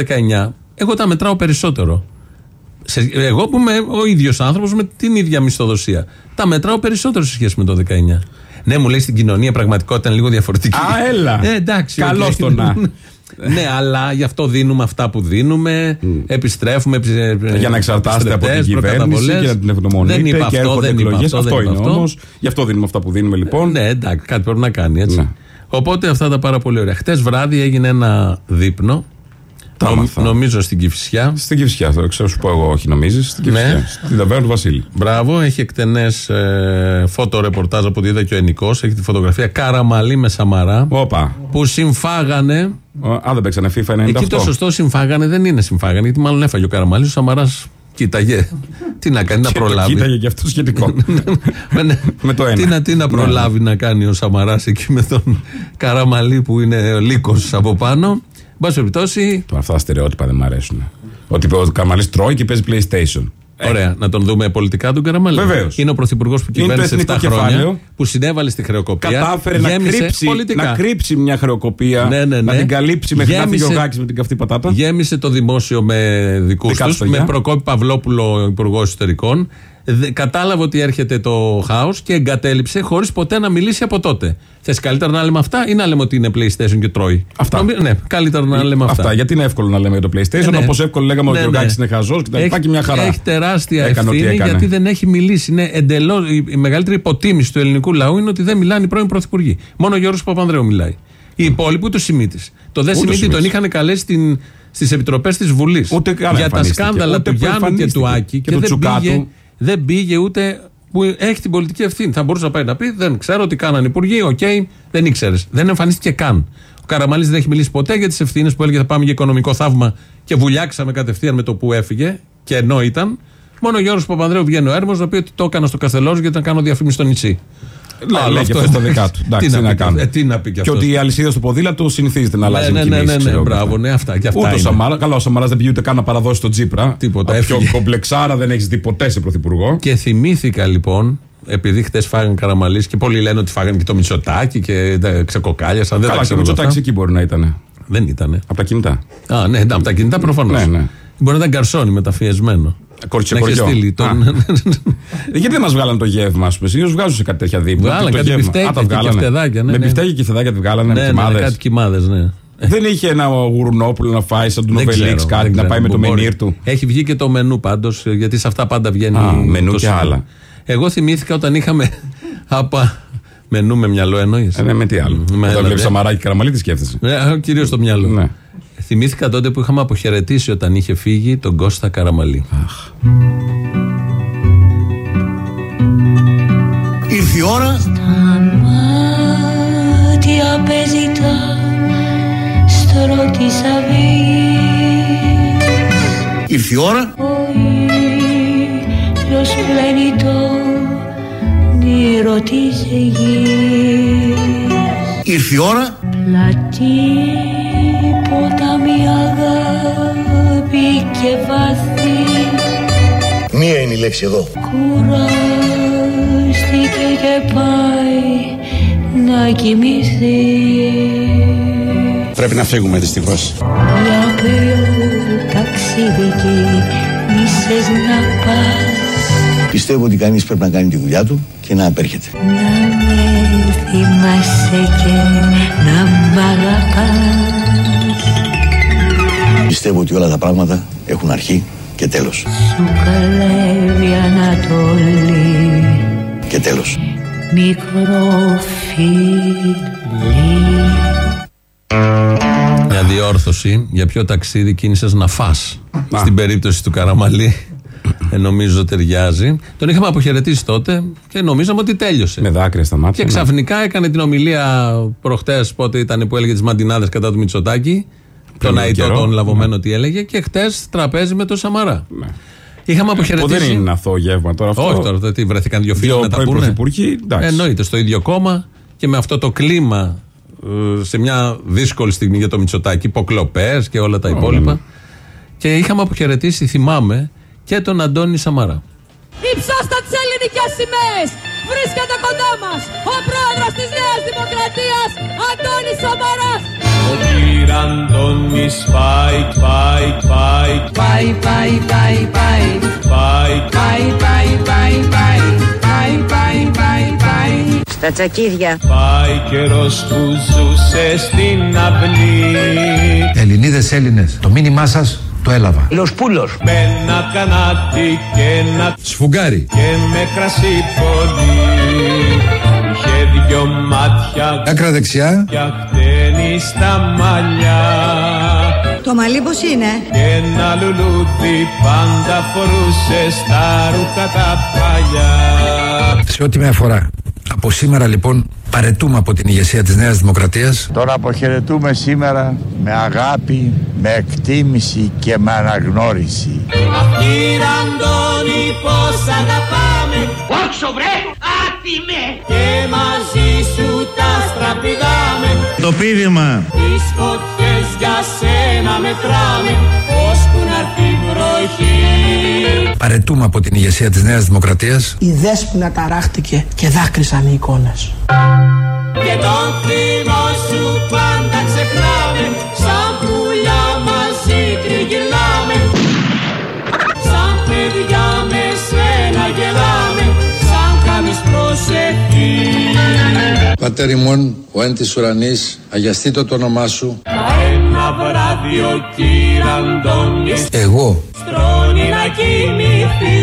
19, εγώ τα μετράω περισσότερο σε, εγώ που είμαι ο ίδιος άνθρωπος με την ίδια μισθοδοσία. Τα μετράω περισσότερο σε σχέση με το 19. Ναι, μου λέει στην κοινωνία πραγματικότητα είναι λίγο διαφορετική. Α, έλα. Ε, εντάξει. Καλώ okay. το να. ναι, αλλά γι' αυτό δίνουμε αυτά που δίνουμε. Mm. Επιστρέφουμε. Για να εξαρτάστε από την κυβέρνηση και να την ευγνωμονείτε. Δεν είπα αυτό. Δεν είπα αυτό, αυτό είναι όμως. Γι' αυτό δίνουμε αυτά που δίνουμε λοιπόν. Ναι, εντάξει, κάτι πρέπει να κάνει έτσι. Ναι. Οπότε αυτά τα πάρα πολύ ωραία. Χτες βράδυ έγινε ένα δείπνο νομίζω στην Κυφσιά. Στην Κυφσιά, θα ξέρω σου πω εγώ, όχι νομίζεις. Στην Κυφσιά. Ναι. Στην ταβέρνα του Βασίλη. Μπράβο, έχει εκτενές ε, φωτορεπορτάζ από ό,τι είδα και ο Ενικός. Έχει τη φωτογραφία Καραμαλή με Σαμαρά. Όπα. Που συμφάγανε. Α, δεν παίξανε FIFA 98. Εκεί το σωστό συμφάγανε δεν είναι συμφάγανε, γιατί μάλλον έφαγε ο Καραμαλής. Ο Σαμαράς Κοίταγε. Τι να κάνει, να προλάβει. Κοίταγε και αυτό σχετικό. με το ένα. Τι να, τι να προλάβει να κάνει ο Σαμαράς εκεί με τον Καραμαλή που είναι λύκος από πάνω. Εν πάση περιπτώσει. Αυτά τα στερεότυπα δεν μου αρέσουν. Ότι ο Καραμαλή τρώει και παίζει PlayStation. Ωραία, να τον δούμε πολιτικά τον Καραμαλή. Βεβαίως. Είναι ο πρωθυπουργός που κυβέρνησε 7 χρόνια, που συνέβαλε στη χρεοκοπία. Κατάφερε να κρύψει, να κρύψει μια χρεοκοπία, ναι, ναι, ναι. να την καλύψει μέχρι να φύγει ο με την καυτή πατάτα. Γέμισε το δημόσιο με δικούς τους, με Προκόπη Παυλόπουλο, υπουργός εσωτερικών κατάλαβε ότι έρχεται το χάος και εγκατέλειψε χωρίς ποτέ να μιλήσει από τότε. Θες καλύτερα να λέμε αυτά ή να λέμε ότι είναι PlayStation και τρώει; Αυτά. Ναι, καλύτερα να λέμε αυτά. αυτά. Γιατί είναι εύκολο να λέμε για το PlayStation, ε, ναι. όπως εύκολο λέγαμε ότι ο ναι, ναι. είναι χαζός και τα λοιπά και μια χαρά. Έχει τεράστια ευθύνη γιατί δεν έχει μιλήσει. Είναι εντελώ. Η μεγαλύτερη υποτίμηση του ελληνικού λαού είναι ότι δεν μιλάνε οι πρώην πρωθυπουργοί. Μόνο ο Γιώργος Παπανδρέου μιλάει. Οι υπόλοιποι ούτε ο Σιμίτης. Το δε Σιμίτη τον είχαν καλέσει στις επιτροπές της Βουλής. Για τα σκάνδαλα του Γιάννου και του Άκη και, δεν πήγε δεν πήγε ούτε που έχει την πολιτική ευθύνη. Θα μπορούσε να πάει να πει: Δεν ξέρω τι κάνανε οι υπουργοί, OK, okay, δεν ήξερες. Δεν εμφανίστηκε καν. Ο Καραμαλής δεν έχει μιλήσει ποτέ για τις ευθύνες που έλεγε: Θα πάμε για οικονομικό θαύμα και βουλιάξαμε κατευθείαν με το που έφυγε και ενώ ήταν. Μόνο ο Γιώργος Παπανδρέου βγαίνει ο έρμος να πει ότι το έκανα στο Καστελόριζο για να κάνω διαφήμιση στο νησί. Λέει αυτό και στα δικά του. Εντάξει, τι, να, κάνει. Ε, τι να πει και, και ότι η αλυσίδα στο ποδήλατο συνηθίζεται να αλλάζει. Ναι, ναι, ναι, ναι, ναι, μπράβο, ναι, αυτά. Και αυτά Ούτε ο Σαμάρα, καλά, ο Σαμάρα δεν πήγε ούτε καν να παραδώσει τον Τσίπρα. Τίποτα. Πιο κομπλεξάρα δεν έχει δει ποτέ σε πρωθυπουργό. Και θυμήθηκα λοιπόν επειδή χτες φάγανε καραμαλί και πολλοί λένε ότι φάγανε και το μισοτάκι και ξεκοκάλιασαν. Καλά, και το μισοτάκι εκεί μπορεί να ήταν. Δεν ήταν. Από τα κινητά. Α, ναι, από τα κινητά προφανώς. Ναι, ναι. Μπορεί να ήταν καρσόνι μεταφιεσμένο. Κορτσέ κοριό. Τον... Ε, γιατί δεν μας βγάλανε το γεύμα, ας πούμε. Συνήθω βγάζουν σε κάτι τέτοια δίπλα. Βγάλανε κάτι πιφτέκια και φτεδάκια. Ναι, με ναι. πιφτέκια και φτεδάκια τη βγάλανε. Ναι, ναι, κάτι κοιμάδε, ναι. Δεν είχε ένα γουρνόπουλο να φάει σαν τον Οβελίξ κάτι να πάει με το μενίρ του. Έχει βγει και το μενού πάντως, γιατί σε αυτά πάντα βγαίνει. μενού και άλλα. Εγώ θυμήθηκα όταν είχαμε. Απα... Μενού με μυαλό εννοείς; Ε, ναι, με τι άλλο. Όταν βλέπεις Σαμαράκι Καραμαλή, τι σκέφτεσαι; Ναι, Κυρίως το μυαλό. Ναι. Θυμήθηκα τότε που είχαμε αποχαιρετήσει όταν είχε φύγει τον Κώστα Καραμαλή. Αχ. Ήρθε η ώρα. Στα μάτια παίζει τα στρώ της Ήρθε η ώρα. Ο ήλιος πλένει το νύρο της γης. Ήρθε η ώρα. Πλατή και βάθη Μία είναι η λέξη εδώ. Κουράστηκε και πάει να κοιμηθεί. Πρέπει να φύγουμε δυστυχώς. Για ποιο ταξίδι μίσες να πας. Πιστεύω ότι κανείς πρέπει να κάνει τη δουλειά του και να απέρχεται. Να με θυμάσαι και να μ' αγαπάς. Πιστεύω ότι όλα τα πράγματα έχουν αρχή και τέλος. Σου καλεύει Ανατολή Και τέλος. Μικρό φίλι Μια διόρθωση για ποιο ταξίδι κίνησες να φας Στην περίπτωση του Καραμαλή ε, νομίζω ταιριάζει. Τον είχαμε αποχαιρετήσει τότε και νομίζαμε ότι τέλειωσε. Με δάκρυα στα μάτια. Και ναι. ξαφνικά έκανε την ομιλία προχτές, πότε ήταν που έλεγε τις μαντινάδες κατά του Μητσοτάκη τον Αϊτό, τον λαβωμένο, ναι. τι έλεγε. Και χτες τραπέζι με τον Σαμαρά. Ναι. Είχαμε αποχαιρετήσει. Που δεν είναι αθώο γεύμα τώρα αυτό. Όχι τώρα, τι βρέθηκαν δύο φίλοι να τα πούνε; Εννοείται, στο ίδιο κόμμα και με αυτό το κλίμα ε, σε μια δύσκολη στιγμή για το Μητσοτάκι, υποκλοπές και όλα τα υπόλοιπα. Ναι. Και είχαμε αποχαιρετήσει, θυμάμαι, και τον Αντώνη Σαμαρά. Υψώστα τις ελληνικές σημαίες! Βρίσκεται κοντά μας ο πρόεδρος της Νέα Δημοκρατίας, Αντώνης Σαμαρά. Ο κύριο Αντώνης πάει, πάει, πάει. Πάει, πάει, πάει, πάει. Πάει, πάει, πάει, πάει, πάει. Πάει, πάει, πάει, πάει. Στα τσακίδια. Πάει καιρός που ζούσε στην αυλή. Ελληνίδες Έλληνες, το μήνυμά σας το έλαβα. Λοσπούλος. Με ένα κανάτι και ένα σφουγγάρι. Και με κρασί πολύ. Είχε δυο μάτια. Άκρα δεξιά. Και αχτένει στα μαλλιά. Το μαλλί πώς είναι; Και ένα λουλούδι πάντα φορούσε στα ρούχα τα παλιά. Σε ό,τι με αφορά. Από σήμερα λοιπόν Παρετούμε από την ηγεσία της Νέας Δημοκρατίας. Τον αποχαιρετούμε σήμερα με αγάπη, με εκτίμηση και με αναγνώριση. Κύριε Αντώνη πως αγαπάμε. Όξο βρε, άτιμε Και μαζί σου τα στραπηδάμε Το πίδημα. Τις φωτιές για σένα μετράμε. Ώσπου να έρθει βροχή Παρετούμε από την ηγεσία της Νέας Δημοκρατίας. Η δέσποινα ταράχτηκε και δάκρυσαν οι εικόνες. Και τον θύμο σου πάντα ξεχνάμε Σαν πουλιά μαζί τριγυρνάμε Σαν παιδιά με σένα γελάμε Σαν κάνεις προσευχή Πατέρ ημών, ο εν της ουρανής, αγιαστήτω το όνομά σου. Ένα βράδυ ο κύρι Αντώνης Εγώ, Στρώνει να κοιμηθεί.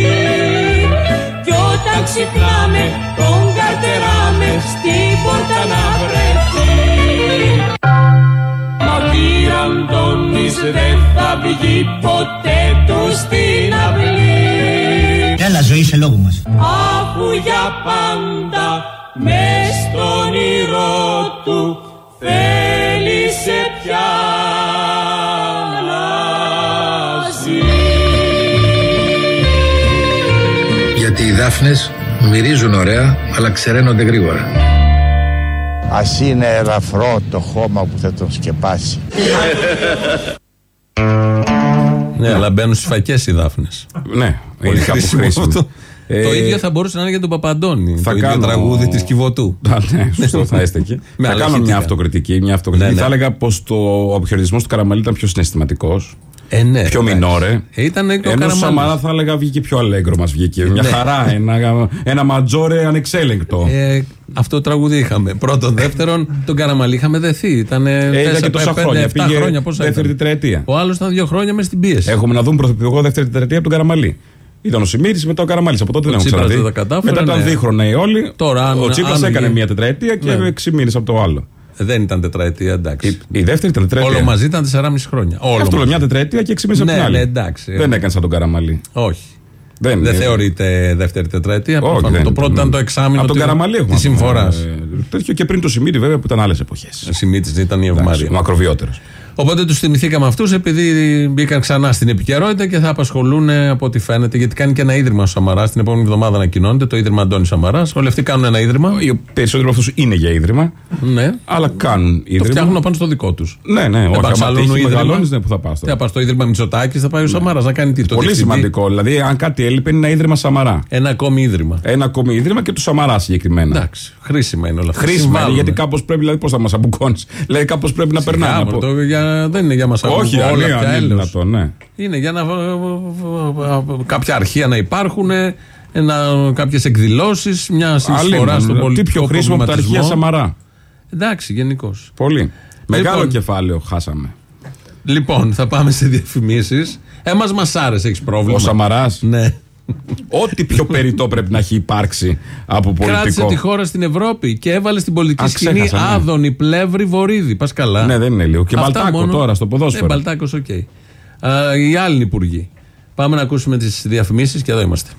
Κι όταν ξυπνάμε τον καρτεράμε Στην πόρτα να βρεθεί. Μα ο κύρι Αντώνης δεν θα βγει ποτέ του στην αυλή. Έλα ζωή σε λόγο μας. Αφού για πάντα μες στον όνειρό του θέλησε πια δάφνες μυρίζουν ωραία, αλλά ξεραίνονται γρήγορα. Ας είναι ελαφρό το χώμα που θα τον σκεπάσει. Ναι, αλλά μπαίνουν στις φακές οι δάφνες. Ναι, Πολύ είναι κάπου χρήσιμο χρήσιμο. αυτό. Ε, Το ίδιο θα μπορούσε να είναι για τον Παπαντώνη. θα το ίδιο κάνω- τραγούδι της Κιβωτού. Α, ναι, σωστό, θα έστεκε. Με θα άλλα κάνω μια ηχητικά. αυτοκριτική. Μια αυτοκριτική. Ναι, ναι. Θα έλεγα πως ο αποχαιρετισμός του Καραμαλή ήταν πιο συναισθηματικός. Ε, ναι, πιο εντάξει. μινόρε. Ε, ήταν και ο Ενώ ο Καραμαλής. Σαμαρά θα έλεγα βγήκε πιο αλέγκρο μας βγήκε. Μια Ναι. χαρά, ένα, ένα ματζόρε ανεξέλεγκτο. Ε, αυτό το τραγούδι είχαμε. Πρώτον, δεύτερον, τον Καραμαλή είχαμε δεθεί. Ήταν Ε, είδα και τόσα χρόνια. 7 Πήγε χρόνια πόσα δεύτερη ήταν; τετραετία. Ο άλλος ήταν δύο χρόνια μες στην πίεση. Έχουμε να δούμε πρωθυπουργό δεύτερη τετραετία από τον Καραμαλή. Ήταν ο Σιμίτης, μετά ο Καραμαλή. Από τότε Ο δεν έχουμε Τσίπρας ξαναδεί. δεν τα κατάφερε, μετά ήταν ναι. δίχρονα οι όλοι. Τώρα, αν- ο Τσίπρας αν έκανε βγει- μια τετραετία και Ναι. έξι μήνες από το άλλο. Ε, Δεν ήταν τετραετία, εντάξει. Η, η δεύτερη ήταν τετραετία. Όλο μαζί ήταν 4,5 χρόνια. Όλο Αυτό λέω μαζί. μια τετραετία και έξι μήνες από Ναι, την άλλη. ναι, εντάξει. Δεν έκανε σαν τον Καραμαλή. Όχι. Δεν, Δεν ε, θεωρείται δεύτερη τετραετία. Όχι, προφανώς. δεν το πρώτο ήταν το εξάμεινο Από τον τη- Καραμαλή έχουμε. της συμφορά. ε, τέτοιο και πριν το Σιμίτη βέβαια που ήταν άλλες εποχές. Ο Σιμίτης ήταν η Ευμάρεια. Μακροβιότερο. Οπότε τους θυμηθήκαμε αυτούς επειδή μπήκαν ξανά στην επικαιρότητα και θα απασχολούν από ό,τι φαίνεται. Γιατί κάνει και ένα ίδρυμα ο Σαμαράς. Την επόμενη εβδομάδα ανακοινώνεται το ίδρυμα Αντώνη Σαμαράς. Όλοι αυτοί κάνουν ένα ίδρυμα. Οι περισσότεροι από αυτούς είναι για ίδρυμα, Ναι. αλλά κάνουν Το ίδρυμα. φτιάχνουν πάνω στο δικό τους. Ναι, ναι, όχι. Δεν άμα παρσαλούν τύχει ίδρυμα. μεγαλώνεις, ναι, που θα πας Τι τώρα. θα πας στο ίδρυμα Μητσοτάκης, θα πάει ο Σαμαράς να κάνει τι. Το Πολύ διευθυντή. σημαντικό. Δηλαδή, αν κάτι έλειπε, είναι ένα ίδρυμα Σαμαρά. Ένα ακόμη ίδρυμα. Ένα ακόμη ίδρυμα και του Σαμαρά συγκεκριμένα. Εντάξει. Χρήσιμα είναι όλα αυτά. Χρήσιμα είναι, Συμβάλλουν. γιατί κάπως πρέπει, δηλαδή, πώς θα μας αμπουκώνει. Δηλαδή, κάπως πρέπει να περνάμε. Σιγά, από- το για- δεν είναι για μας Όχι, όλα αν είναι, πια αν είναι έλεος. δυνατόν, ναι. Είναι για να. κάποια αρχεία να υπάρχουν, κάποιες εκδηλώσεις, μια συνεισφορά Αλλήμον, στον Τι πολιτικό πιο χρήσιμο από τα αρχεία προβληματισμό. Σαμαρά. Εντάξει, γενικώς. Πολύ. Μεγάλο Λοιπόν. κεφάλαιο χάσαμε. Λοιπόν, θα πάμε σε διαφημίσεις. Έμα μας άρεσε, έχεις πρόβλημα. Ο Σαμαράς. Ναι. Ό,τι πιο περιττό πρέπει να έχει υπάρξει από Κράτησε πολιτικό. τη χώρα στην Ευρώπη και έβαλε στην πολιτική Α, σκηνή ξέχασα, ναι. άδωνη, πλεύρη, βορύδη. Πας καλά. Ναι, δεν είναι λίγο. Και Αυτά Μπαλτάκο μόνο- τώρα στο ποδόσφαιρο. Ναι, Μπαλτάκος, οκ. Α, Οι άλλοι υπουργοί. Πάμε να ακούσουμε τις διαφημίσεις και εδώ είμαστε.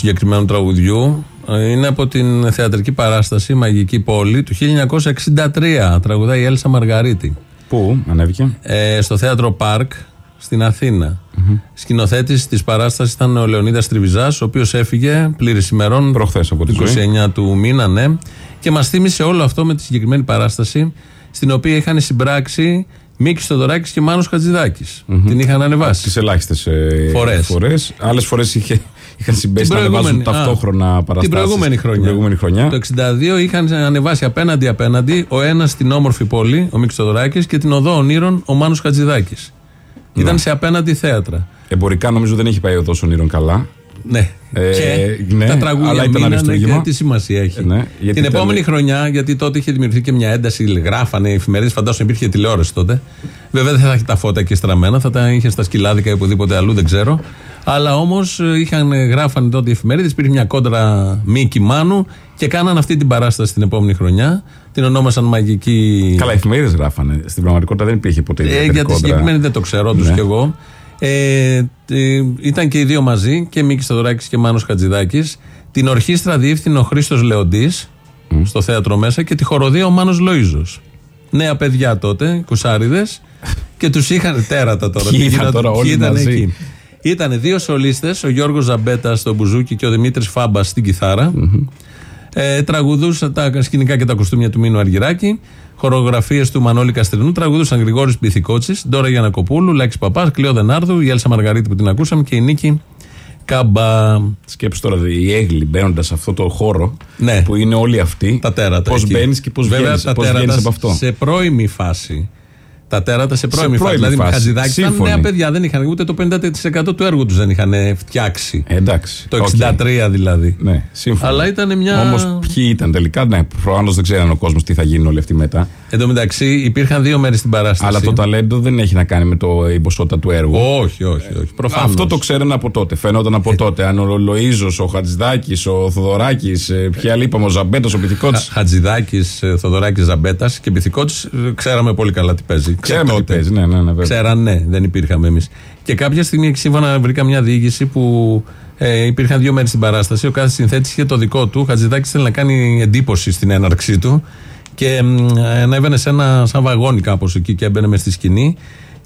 Συγκεκριμένου τραγουδιού ε, είναι από την θεατρική παράσταση Μαγική Πόλη του 1963. Τραγουδάει η Έλσα Μαργαρίτη. Πού ανέβηκε; Ε, στο θέατρο Πάρκ στην Αθήνα. Mm-hmm. Σκηνοθέτης της παράστασης ήταν ο Λεωνίδας Τριβιζά, ο οποίος έφυγε πλήρης ημερών. Προχθές από την 29 του μήνα, ναι. Και μας θύμισε όλο αυτό με τη συγκεκριμένη παράσταση, στην οποία είχαν συμπράξει Μίκης Στοδωράκη και Μάνος Χατζηδάκης. Mm-hmm. Την είχαν ανεβάσει. Τις ελάχιστες ε, φορές. Άλλες φορές είχε, είχαν συμπέσει να ανεβάζουν ταυτόχρονα παραστάσει. Την προηγούμενη χρονιά. Την προηγούμενη χρονιά. Το 62 είχαν ανεβάσει απέναντι-απέναντι ο ένας στην όμορφη πόλη, ο Μίκης Στοδωράκη, και την οδό ονείρων, ο Μάνος Χατζηδάκης. Ναι. Ήταν σε απέναντι θέατρα. Εμπορικά νομίζω δεν έχει πάει ο τόσο όνειρων καλά. Ναι. Ε, και ναι, τα τραγούδια αλλά ήταν μείνανε και τι σημασία έχει. Ναι, Την επόμενη χρονιά, γιατί τότε είχε δημιουργηθεί και μια ένταση, γράφανε οι εφημερίδες, φαντάζομαι υπήρχε τηλεόραση τότε. Βέβαια δεν θα είχε τα φώτα εκεί στραμμένα, θα τα είχε στα σκυλάδικα ή οπουδήποτε αλλού, δεν ξέρω. Αλλά όμως ε, είχαν γράφανε τότε οι εφημερίδες, υπήρχε μια κόντρα Μίκη Μάνου και κάναν αυτή την παράσταση την επόμενη χρονιά. Την ονόμασαν μαγική. Καλά, οι εφημερίδες γράφανε. Στην πραγματικότητα δεν υπήρχε ποτέ. Ε, για τη συγκεκριμένη δεν το ξέρω, του ναι. κι εγώ. Ε, ήταν και οι δύο μαζί, και Μίκης Σταδωράκη και Μάνος Χατζηδάκης. Την ορχήστρα διεύθυνε ο Χρήστος Λεοντής στο θέατρο μέσα και τη χοροδία ο Μάνος Λοίζος. Νέα παιδιά τότε, κουσάριδες, και τους είχαν τέρατα τώρα. Ποιοι ήταν τώρα όλοι μαζί. Εκεί. Ήταν δύο σολίστες, ο Γιώργος Ζαμπέτα στο μπουζούκι και ο Δημήτρης Φάμπας στην κιθάρα. Mm-hmm. Ε, τραγουδούσαν τα σκηνικά και τα κοστούμια του Μίνου Αργυράκη. Χορογραφίες του Μανώλη Καστρινού. Τραγουδούσαν Γρηγόρης Μπιθικότση, Ντόρα Γιανακοπούλου, Λάκης Παπάς, Κλειό Δενάρδου, η Έλσα Μαργαρίτη που την ακούσαμε και η Νίκη Κάμπα. Σκέψου τώρα οι έγκλοι μπαίνοντας σε αυτό το χώρο ναι. που είναι όλοι αυτοί. Τα τέρατα. Πώς μπαίνεις και πώς βγαίνεις από αυτό. Σε πρώιμη φάση τα τέρατα σε πρώιμη, φάση. Δηλαδή, με Χατζηδάκη ήταν νέα παιδιά, δεν είχαν ούτε το 50% του έργου τους δεν είχαν φτιάξει. Εντάξει. Το 63 δηλαδή. Ναι, σύμφωνα. Αλλά ήταν μια. Όμως ποιοι ήταν τελικά, ναι, προφανώς δεν ξέραν ο κόσμος τι θα γίνει όλοι αυτοί μετά. Εν τω μεταξύ υπήρχαν δύο μέρες στην παράσταση. Αλλά το ταλέντο δεν έχει να κάνει με το ποσότητα του έργου. Όχι, όχι. όχι. Προφανώς. Αυτό το ξέραν από τότε. Φαινόταν από ε, τότε. Αν ο Λοίζο, ο Χατζηδάκης, ο Θοδωράκης, ε, ποια άλλη είπαμε, ο Ζαμπέτας, ο Πυθικότης. Χατζηδάκης, ε, Θοδωράκης, Ζαμπέτας και Πυθικότης, ξέραμε πολύ καλά τι παίζει. Ξέραμε τι παίζει, ναι, ναι, ναι. Ξέραν, ναι, δεν υπήρχαμε εμείς. Και κάποια στιγμή, σύμφωνα, βρήκα μια διοίκηση που ε, υπήρχαν δύο μέρες στην παράσταση. Ο κάθε συνθέτης είχε το δικό του. Ο Χατζηδάκης θέλει να κάνει εντύπωση στην έναρξή του. Και ανέβαινε σε ένα σαν βαγόνι κάπως εκεί και έμπαινε μες στη σκηνή.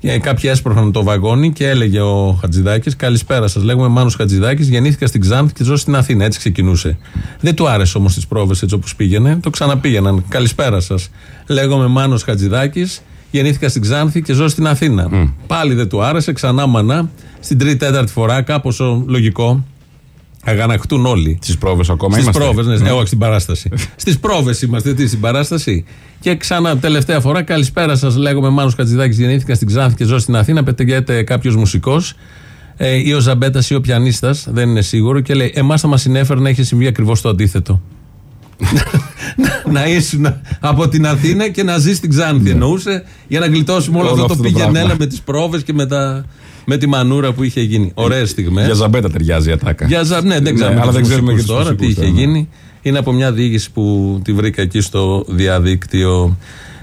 Και κάποιοι έσπροχναν το βαγόνι και έλεγε ο Χατζηδάκης: Καλησπέρα σας. Λέγομαι Μάνος Χατζηδάκης. Γεννήθηκα στην Ξάνθη και ζω στην Αθήνα. Έτσι ξεκινούσε. Δεν του άρεσε όμως τις πρόβες έτσι όπως πήγαινε. Το ξαναπήγαιναν. Καλησπέρα σας. Λέγομαι Μάνος Χατζηδάκης. Γεννήθηκα στην Ξάνθη και ζω στην Αθήνα. Mm. Πάλι δεν του άρεσε. Ξανά μανά. Στην τρίτη-τέταρτη φορά, κάπως λογικό. Αγανακτούν όλοι. Στις πρόβες ακόμα Στις πρόβες, ναι, ναι. όχι στην παράσταση. Στις πρόβες είμαστε, τι στην παράσταση. Και ξανά τελευταία φορά, καλησπέρα σας. Λέγομαι Μάνος Κατζηδάκη, γεννήθηκα στην Ξάνθη και ζω στην Αθήνα. Πετεγεται κάποιος μουσικός ε, ή ο Ζαμπέτας ή ο πιανίστας, δεν είναι σίγουρο, και λέει: Εμάς θα μας συνέφερε να έχει συμβεί ακριβώς το αντίθετο. Να ήσουν από την Αθήνα και να ζεις στην Ξάνθη. Ναι. Εννοούσε για να γλιτώσουμε όλο, αυτό το πήγαινε-έλα με τις πρόβες και με τα με τη μανούρα που είχε γίνει. Ωραίες στιγμές. Για Ζαμπέτα ταιριάζει η ατάκα. Για ζα... Ναι, δεν ξέρουμε, αλλά δεν ξέρουμε και τώρα τι είχε ναι. γίνει. Είναι από μια διοίκηση που τη βρήκα εκεί στο διαδίκτυο.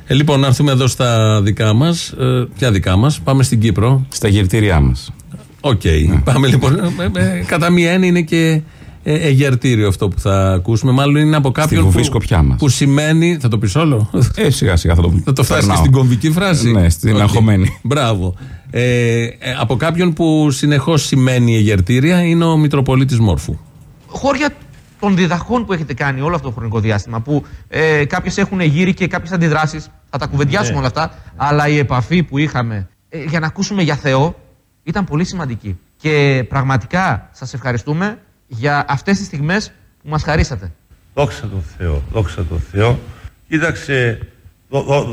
Ε, λοιπόν, να έρθουμε εδώ στα δικά μας. Ε, ποια δικά μας, πάμε στην Κύπρο. Στα γυρτήριά μας. OK. Okay. Ναι. Πάμε λοιπόν. Ε, ε, κατά μία έννοια είναι και ε, εγερτήριο αυτό που θα ακούσουμε. Μάλλον είναι από κάποιον που, που σημαίνει. Θα το πεις όλο; Ε, σιγά σιγά θα το Θα το φτάσεις και στην κομβική φράση; Ναι, στην okay. αγχωμένη. Μπράβο. Ε, ε, από κάποιον που συνεχώς σημαίνει εγερτήρια είναι ο Μητροπολίτης Μόρφου. Χώρια των διδαχών που έχετε κάνει όλο αυτό το χρονικό διάστημα, που ε, κάποιες έχουν γύρει και κάποιες αντιδράσεις, θα τα κουβεντιάσουμε ναι. όλα αυτά, αλλά η επαφή που είχαμε ε, για να ακούσουμε για Θεό ήταν πολύ σημαντική. Και πραγματικά σας ευχαριστούμε για αυτές τις στιγμές που μας χαρίσατε. Δόξα τω Θεώ, δόξα τω Θεώ. Κοίταξε,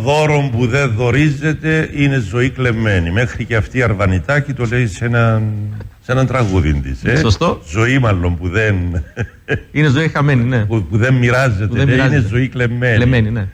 δώρο που δεν δορίζεται είναι ζωή κλεμμένη. Μέχρι και αυτή η Αρβανιτάκη το λέει σε έναν, σε έναν τραγούδι της. Ε; Σωστό. Ζωή μάλλον που δεν. Είναι ζωή χαμένη, ναι. Που, που δεν μοιράζεται. Που δεν μοιράζεται. Είναι ζωή κλεμμένη. Κλεμμένη, ναι.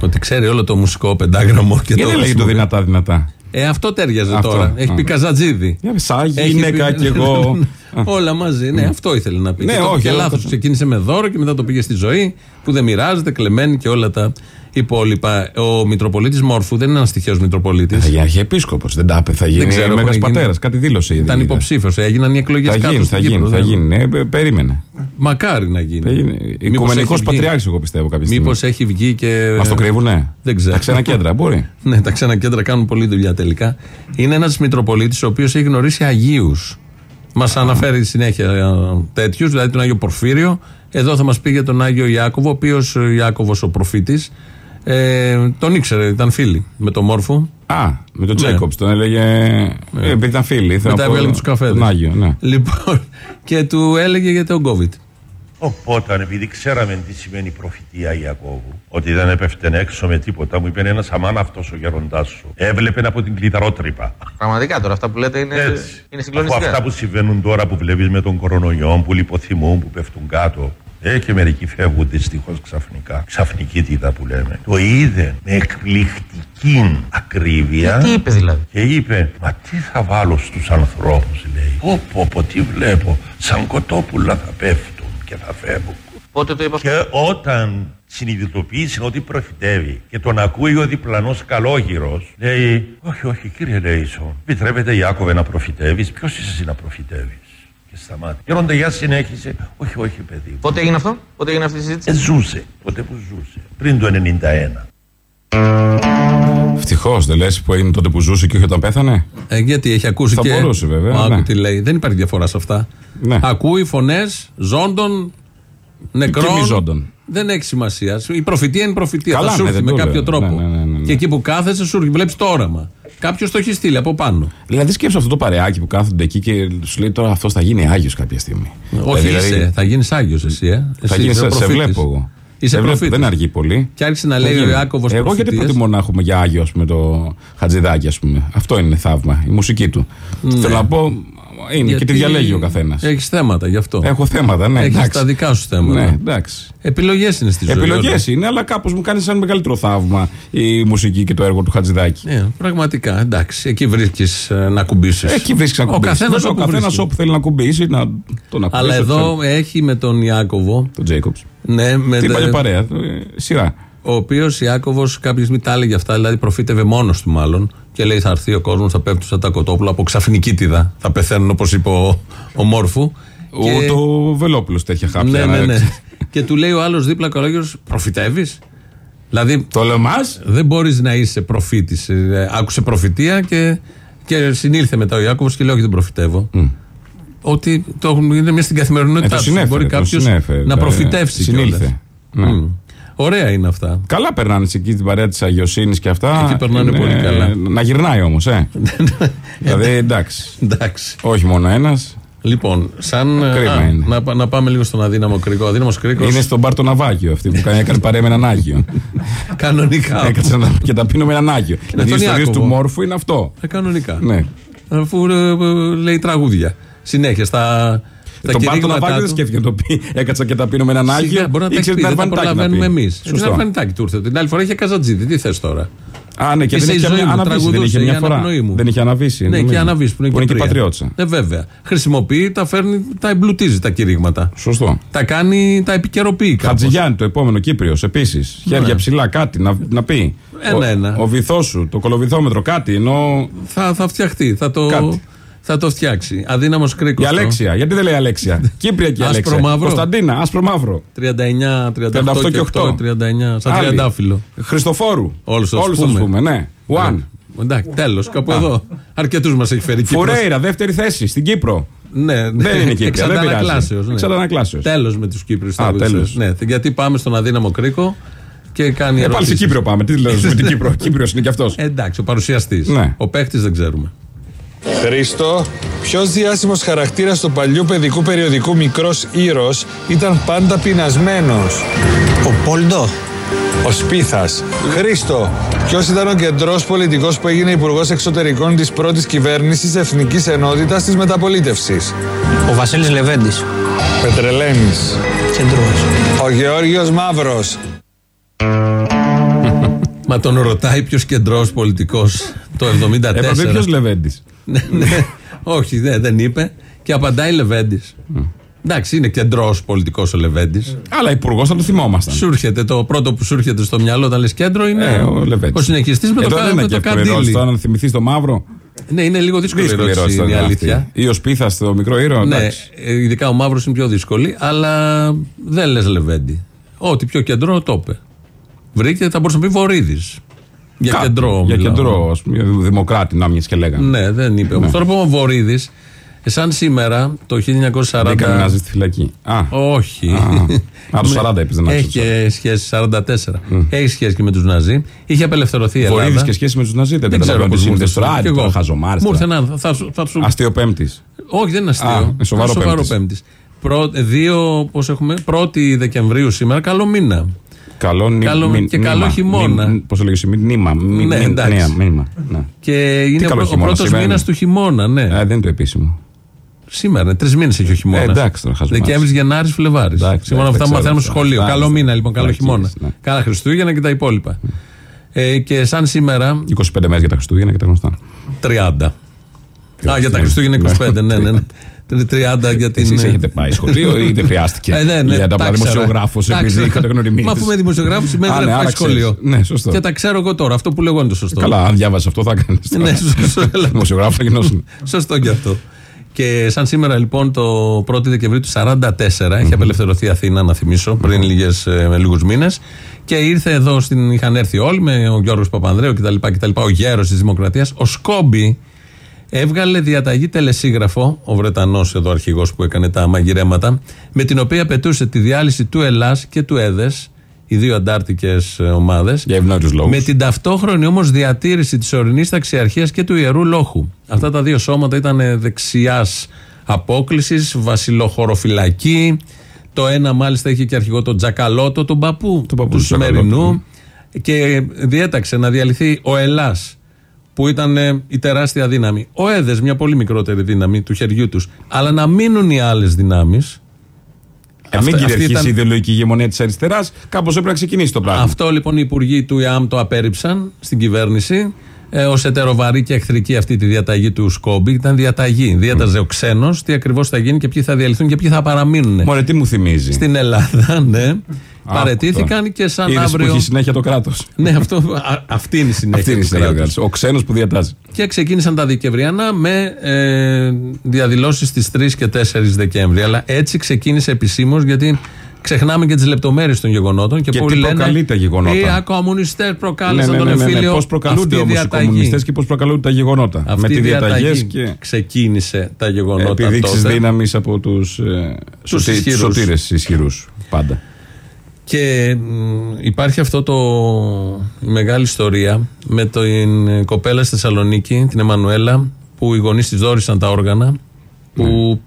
Ότι ξέρει όλο το μουσικό πεντάγραμμο και Γιατί το. λέει το δυνατά δυνατά. Ε, αυτό τέριαζε αυτό. τώρα. Έχει πει Καζατζίδη. Σαν γυναίκα πει... και εγώ. Όλα μαζί. Ναι, αυτό ήθελε να πει. Ναι, και όχι. Και λάθος. Ξεκίνησε με δώρο και μετά το πήγε στη ζωή που δεν μοιράζεται, κλεμμένη και όλα τα υπόλοιπα. Ο Μητροπολίτης Μόρφου δεν είναι ένας τυχαίο Μητροπολίτης. Θα γίνει αρχιεπίσκοπος. Δεν τα θα γίνει Μέγα Πατέρας. Κάτι δήλωσε ήδη. Ήταν υποψήφιος. Έγιναν οι εκλογές κάτω. Θα γίνει, θα γίνει. Θα γίνει. Ε, περίμενε. Μακάρι να γίνει. Οικουμενικός πατριάρχης, εγώ πιστεύω κάποια στιγμή. Μήπως έχει βγει και. Μας το κρύβουνε. Δεν ξέρω. Τα ξένα κέντρα μπορεί. ναι, τα ξένα κέντρα κάνουν πολλή δουλειά τελικά. Είναι ένας Μητροπολίτης ο οποίος έχει γνωρίσει Αγίους. Μας αναφέρει συνέχεια ε, τέτοιους, δηλαδή τον Άγιο Πορφύριο. Εδώ θα μας πει για τον Άγιο Ιάκωβο, ο οποίος Ιάκωβος ο προφήτης. Ε, τον ήξερε, ήταν φίλοι με τον Μόρφο. Α, με τον Τζέικοψ ναι. τον έλεγε. Ναι. Ε, επειδή ήταν φίλοι. Μετά έβγαλε τους καφέδες. Τον Άγιο, ναι. Λοιπόν, και του έλεγε για τον COVID. Οπότε, επειδή ξέραμε τι σημαίνει προφητεία Ιακώβου, ότι δεν έπεφτε έξω με τίποτα, μου είπε ένας αμάν αυτός ο γεροντάς σου. Έβλεπε από την κλειδαρότρυπα. Πραγματικά τώρα αυτά που λέτε είναι, είναι συγκλονιστικά. Από αυτά που συμβαίνουν τώρα που βλέπεις με τον κορονοϊό, που λιποθυμούν, που πέφτουν κάτω. Ε, και μερικοί φεύγουν δυστυχώ ξαφνικά. Ξαφνικήτητα που λέμε. Το είδε με εκπληκτική ακρίβεια. τι είπε δηλαδή; Και είπε, Μα τι θα βάλω στους ανθρώπους, λέει. Πω, πω, πω, τι βλέπω. Σαν κοτόπουλα θα πέφτουν και θα φεύγουν. Πότε το είπα. Και όταν συνειδητοποίησε ότι προφητεύει και τον ακούει ο διπλανός καλόγυρος, λέει: Όχι, όχι, κύριε Λέισον, επιτρέπεται Ιάκωβε να προφητεύεις. Ποιος είσαι εσύ να προφητεύεις; Και σταμάτη. Γέροντα Γεια συνέχισε. Όχι, όχι, παιδί. Πότε έγινε αυτό, πότε έγινε αυτή η συζήτηση; Ε, ζούσε. Πότε που ζούσε. Πριν το 91. Ευτυχώς δεν λες που έγινε τότε που ζούσε και όχι όταν πέθανε; Ε, γιατί έχει ακούσει Θα και. Θα μπορούσε βέβαια. Ναι. τι λέει. Δεν υπάρχει διαφορά σε αυτά. Ναι. Ακούει φωνές ζώντων, νεκρών. ζώντων; Δεν έχει σημασία. Η προφητεία είναι προφητεία. Καλά, θα σου ναι, έρθει με κάποιο λέω. τρόπο. Ναι, ναι, ναι, και εκεί που κάθεσαι, σου βλέπεις το όραμα. Κάποιος το έχει στείλει από πάνω. Δηλαδή, σκέψω αυτό το παρεάκι που κάθονται εκεί και σου λέει τώρα αυτός θα γίνει Άγιος κάποια στιγμή. Όχι, δηλαδή, είσαι, θα γίνεις Άγιος εσύ, ε. θα γίνει, σε, σε βλέπω εγώ. Είσαι βλέπω, δεν αργεί πολύ. Και άρχισε να λέει ο Ιάκωβος Εγώ γιατί προτιμώ να έχουμε για Άγιο, πούμε, το Χατζηδάκι, ας πούμε. Αυτό είναι θαύμα, η μουσική του. Ναι. Θέλω να πω, είναι Γιατί... και τη διαλέγει ο καθένας. Έχεις θέματα γι' αυτό. Έχω θέματα, ναι. Έχεις τα δικά σου θέματα. Ναι, εντάξει. Επιλογές είναι στη ζωή. Επιλογές είναι, αλλά κάπως μου κάνεις σαν μεγαλύτερο θαύμα η μουσική και το έργο του Χατζηδάκη. Ναι, πραγματικά. Εντάξει, εκεί βρίσκεις ε, να κουμπίσεις. Εκεί βρίσκεις να κουμπίσεις. Ο καθένας όπου, όπου θέλει να κουμπίσει να τον ακούσει. Αλλά εδώ έχει με τον Ιάκωβο. Τον Τζέικοψ. Ναι, με την παλιά παρέα. Ε, σειρά. Ο οποίος Ιάκωβος κάποια στιγμή τα έλεγε αυτά, δηλαδή προφήτευε μόνος του μάλλον. Και λέει: Θα έρθει ο κόσμος, θα πέφτουν σαν τα κοτόπουλα από τίδα. Θα πεθαίνουν όπως είπε ο, ο Μόρφου. Ούτε ο Βελόπουλος τέτοια χάπια. Ναι, ναι, ναι. και του λέει ο άλλος δίπλα καλόγερος: Προφητεύεις; Δηλαδή, το λεμά. Δεν μπορείς να είσαι προφήτης. Ε, άκουσε προφητεία και, και συνήλθε μετά ο Ιάκωβος και λέει: Όχι, δεν προφητεύω. Mm. Ότι το είναι μια στην καθημερινότητά ε, Μπορεί κάποιος να προφητεύσει. Συνήλθε. Ναι. Mm. Ωραία είναι αυτά. Καλά περνάνε εκεί την παρέα της Αγιοσύνης και αυτά. Εκεί περνάνε είναι... πολύ καλά. Να γυρνάει όμως, ε. δηλαδή εντάξει. εντάξει. Όχι μόνο ένας. Λοιπόν, σαν. Α, να, να πάμε λίγο στον αδύναμο κρίκο. Αδύναμος κρίκος. Είναι στον Πάρτο Ναυάγιο αυτή που κάνει, έκανε παρέα με έναν Άγιο. κανονικά. Έκατσε να, και τα πίνω με έναν Άγιο. Δηλαδή η ιστορία του Μόρφου είναι αυτό. Ε, κανονικά. Ναι. Αφού ε, ε, λέει τραγούδια. Συνέχεια στα τον Πάρτο να πάει δεν σκέφτηκε να το πει. Έκατσα και τα πίνω με έναν Άγιο. Μπορεί να τα πει, δεν τα προλαβαίνουμε εμείς. Την αρβανιτάκι του ήρθε. Την άλλη φορά είχε καζατζίδι. Τι θες τώρα; Α, ναι, και δεν είχε αναβήσει. Δεν είχε μια φορά. Δεν είχε αναβήσει. Ναι, και αναβήσει που είναι και πατριώτησα. Ναι, βέβαια. Χρησιμοποιεί, τα φέρνει, τα εμπλουτίζει τα κηρύγματα. Σωστό. Τα κάνει, τα επικαιροποιεί. Χατζηγιάννη το επόμενο Κύπριος επίσης. Χέρια ναι. ψηλά κάτι να πει. Ένα-ένα. Ο βυθός σου, το κολοβυθόμετρο κάτι ενώ. Θα φτιαχτεί. Θα το θα το φτιάξει. Αδύναμος κρίκος. Η Αλέξια. Γιατί δεν λέει Αλέξια; Κύπρια και Αλέξια. Άσπρο μαύρο. Κωνσταντίνα, άσπρο μαύρο. 39, 38, και 8. 39, σαν τριαντάφυλλο. Χριστοφόρου. Όλους θα πούμε. πούμε. Ναι. One. Εντάξει, τέλος, κάπου εδώ. Αρκετούς μας έχει φέρει Κύπρος. Φουρέιρα, δεύτερη θέση στην Κύπρο. Ναι, ναι. Δεν είναι Κύπρο. Δεν πειράζει. Τέλος με τους Κύπριους. Ναι, γιατί πάμε στον αδύναμο κρίκο και κάνει ε, Πάλι στην Κύπρο πάμε. Τι λέω με την Κύπρο. Κύπριος είναι και αυτός. Εντάξει, ο παρουσιαστής. Ναι. Ο παίχτης δεν ξέρουμε. Χρήστο, ποιος διάσημος χαρακτήρας του παλιού παιδικού περιοδικού Μικρός Ήρος ήταν πάντα πεινασμένος; Ο Πόλντο. Ο Σπίθας. Χρήστο, ποιος ήταν ο κεντρός πολιτικός που έγινε υπουργός εξωτερικών της πρώτης κυβέρνησης Εθνικής Ενότητας της Μεταπολίτευσης; Ο Βασίλης Λεβέντης. Πετρελαίνη. Κεντρός. Ο Γεώργιος Μαύρος. Μα τον ρωτάει ποιος κεντρός πολιτικός το 1974. Έπρεπε ποιος Λεβέντης. Ναι, ναι. Όχι, δεν είπε. Και απαντάει Λεβέντης. Εντάξει, είναι κεντρός πολιτικός ο Λεβέντης. Αλλά υπουργός θα το θυμόμασταν. Σου έρχεται, το πρώτο που σου έρχεται στο μυαλό όταν λες κέντρο είναι ε, ο, ο συνεχιστής με, το, με το καντήλι. Τώρα να θυμηθείς το μαύρο. Ναι, είναι λίγο δύσκολη, δύσκολη ερώτηση, είναι η αλήθεια. Ή ο Σπίθα το μικρό ήρωα. Ναι, ειδικά ο μαύρος είναι πιο δύσκολη, αλλά δεν λες Λεβέντη. Ό,τι πιο κεντρό το είπε. Βρήκε, θα μπορούσε να πει Βορύδης. Για Κάτι, κεντρό. Για κεντρό, ας πούμε, δημοκράτη, να και λέγανε. Ναι, δεν είπε. Ναι. τώρα που ο Βορύδης, σαν σήμερα το 1940. Έκανε να ζει στη φυλακή. Α, όχι. Α, το 40 έπεισε να Έχει και σχέση 44. Mm. Έχει σχέση και με τους Ναζί. Είχε απελευθερωθεί η Ελλάδα. Βορύδης και σχέση με τους Ναζί. Δεν ξέρω τι είναι. Τώρα το χαζομάρι. Μου ήρθε να. Θα σου. Αστείο Πέμπτης. Όχι, δεν είναι αστείο. Σοβαρό Πέμπτης. 2 πώς έχουμε, 1η Δεκεμβρίου σήμερα, καλό μήνα. Καλό, νι, καλό μι, και καλό χειμώνα. Πώς το λέγεις, νήμα. Ναι, εντάξει. Μήμα, ναι. Και είναι ο, ο πρώτος μήνας του χειμώνα, ναι. δεν είναι το επίσημο. Σήμερα, τρεις μήνες έχει ο χειμώνας. Ε, εντάξει, τώρα Δεκέμβρης, Γενάρης, Φλεβάρης. Σύμφωνα με αυτά που μαθαίνουμε στο σχολείο. Καλό μήνα λοιπόν, καλό χειμώνα. Ναι. Καλά Χριστούγεννα και τα υπόλοιπα. Ε, και σαν σήμερα. 25 μέρες για τα Χριστούγεννα και τα γνωστά. 30. Α, για τα Χριστούγεννα 25, ναι, ναι. ναι. 30 για την. Εσείς έχετε πάει σχολείο ή δεν χρειάστηκε. Ε, ναι, ναι, για τα δημοσιογράφος επειδή καταγνωριμείτε. Μα αφού είμαι δημοσιογράφο σημαίνει ότι δεν πάει σχολείο. Ναι, σωστό. Και τα ξέρω εγώ τώρα. Αυτό που λέγω είναι το σωστό. Καλά, αν διάβασε αυτό θα κάνεις. Ναι, σωστό. Δημοσιογράφο θα γινώσουν. Σωστό και αυτό. Και σαν σήμερα λοιπόν το 1η Δεκεμβρίου του 1944 έχει απελευθερωθεί η Αθήνα, να θυμίσω, πριν λίγες, ε, με λίγους μήνες. Και ήρθε εδώ, στην, είχαν έρθει όλοι με ο Γιώργος Παπανδρέου κτλ. Ο γέρος της Δημοκρατίας. Ο Σκόμπι, έβγαλε διαταγή τελεσίγραφο, ο Βρετανός εδώ αρχηγός που έκανε τα μαγειρέματα, με την οποία πετούσε τη διάλυση του Ελλάς και του Έδες, οι δύο αντάρτικες ομάδες. Για ευνόητους λόγους. Με την ταυτόχρονη όμως διατήρηση της ορεινής ταξιαρχίας και του ιερού λόχου. Αυτά τα δύο σώματα ήταν δεξιάς απόκλησης, βασιλοχωροφυλακή. Το ένα μάλιστα είχε και αρχηγό τον Τζακαλώτο, τον παππού, του, του σημερινού. Ναι. Και διέταξε να διαλυθεί ο Ελλάς που ήταν ε, η τεράστια δύναμη. Ο Έδες, μια πολύ μικρότερη δύναμη του χεριού τους. Αλλά να μείνουν οι άλλες δυνάμεις. Ε, μην κυριαρχήσει ήταν... η ιδεολογική ηγεμονία της αριστεράς, κάπως έπρεπε να ξεκινήσει το πράγμα. Αυτό λοιπόν οι υπουργοί του ΙΑΜ το απέρριψαν στην κυβέρνηση. Ε, Ω ετεροβαρή και εχθρική αυτή τη διαταγή του Σκόμπι. Ήταν διαταγή. Διέταζε mm. ο ξένος τι ακριβώς θα γίνει και ποιοι θα διαλυθούν και ποιοι θα παραμείνουν. Μωρέ, τι μου θυμίζει. Στην Ελλάδα, ναι. Παρετήθηκαν και σαν Είδες αύριο. Που έχει συνέχεια το κράτος. ναι, αυτό, αυτή είναι η συνέχεια. Αυτή είναι η συνέχεια κράτος. Ο ξένος που διατάζει. Και ξεκίνησαν τα Δεκεμβριανά με ε, διαδηλώσεις στις 3 και 4 Δεκέμβρη. Αλλά έτσι ξεκίνησε επισήμως γιατί ξεχνάμε και τις λεπτομέρειες των γεγονότων. Και, και πολλοί τι προκαλεί λένε, τα γεγονότα. Οι κομμουνιστέ προκάλεσαν ναι, ναι, ναι, τον εμφύλιο. Ναι, ναι, Πώς προκαλούνται όμως οι κομμουνιστές και πώς προκαλούνται τα γεγονότα. Αυτή με τη διαταγή και... ξεκίνησε τα γεγονότα. Επιδείξεις δύναμης από τους ε, σωτήρες ισχυρούς πάντα. Και υπάρχει αυτό το η μεγάλη ιστορία με την κοπέλα στη Θεσσαλονίκη, την Εμμανουέλα, που οι γονείς της δόρισαν τα όργανα, που ναι.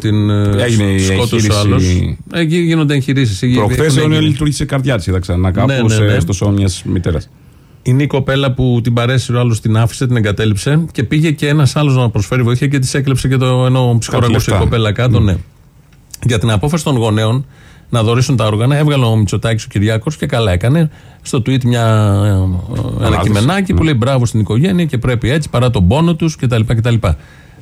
Την ε, Έγινε σκότωσε ο άλλος. Εκεί γίνονται εγχειρήσεις. Προχθές ο λειτουργήσε καρδιά της, είδα ξανά κάπου ναι, ναι, ναι. στο σώμα μιας μητέρας. Είναι η κοπέλα που την παρέσει ο άλλος την άφησε, την εγκατέλειψε και πήγε και ένας άλλος να προσφέρει βοήθεια και της έκλεψε και το ενώ ψυχοραγούσε η κοπέλα κάτω. Ναι. Για την απόφαση των γονέων να δωρήσουν τα όργανα. Έβγαλε ο Μητσοτάκης ο Κυριάκος και καλά έκανε. Στο tweet μια, ε, ένα κειμενάκι που λέει μπράβο στην οικογένεια και πρέπει έτσι παρά τον πόνο τους κτλ. κτλ.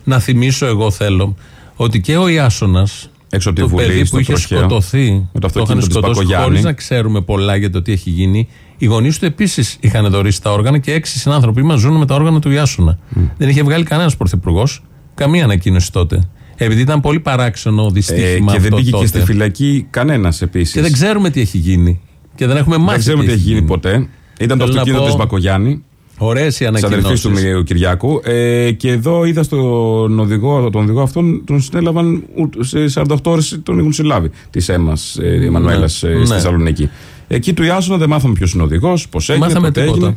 Να θυμίσω, εγώ θέλω, ότι και ο Ιάσονας, το παιδί που είχε σκοτωθεί, με το, το είχαν σκοτώσει χωρίς να ξέρουμε πολλά για το τι έχει γίνει. Οι γονείς του επίσης είχαν δωρήσει τα όργανα και έξι συνάνθρωποι μας ζουν με τα όργανα του Ιάσονα. Δεν είχε βγάλει κανένας πρωθυπουργός καμία ανακοίνωση τότε. Επειδή ήταν πολύ παράξενο δυστύχημα. Ε, και δεν πήγε και στη φυλακή κανένας επίσης. Και δεν ξέρουμε τι έχει γίνει. Και δεν έχουμε μάθει. Δεν ξέρουμε τι έχει γίνει ποτέ. Ήταν το αυτοκίνητο πω... της Μπακογιάννη. Ωραίες οι ανακοινώσεις. του Κυριάκου. Ε, και εδώ είδα στον οδηγό, τον οδηγό αυτόν, τον συνέλαβαν σε 48 ώρες τον έχουν συλλάβει. Της Έμας ε, Εμμανουέλας ε, στη ναι. Θεσσαλονίκη. Εκεί του Ιάσονα δεν μάθαμε ποιος είναι ο οδηγός, πώς έγινε. Μάθαμε τίποτα. Έγινε.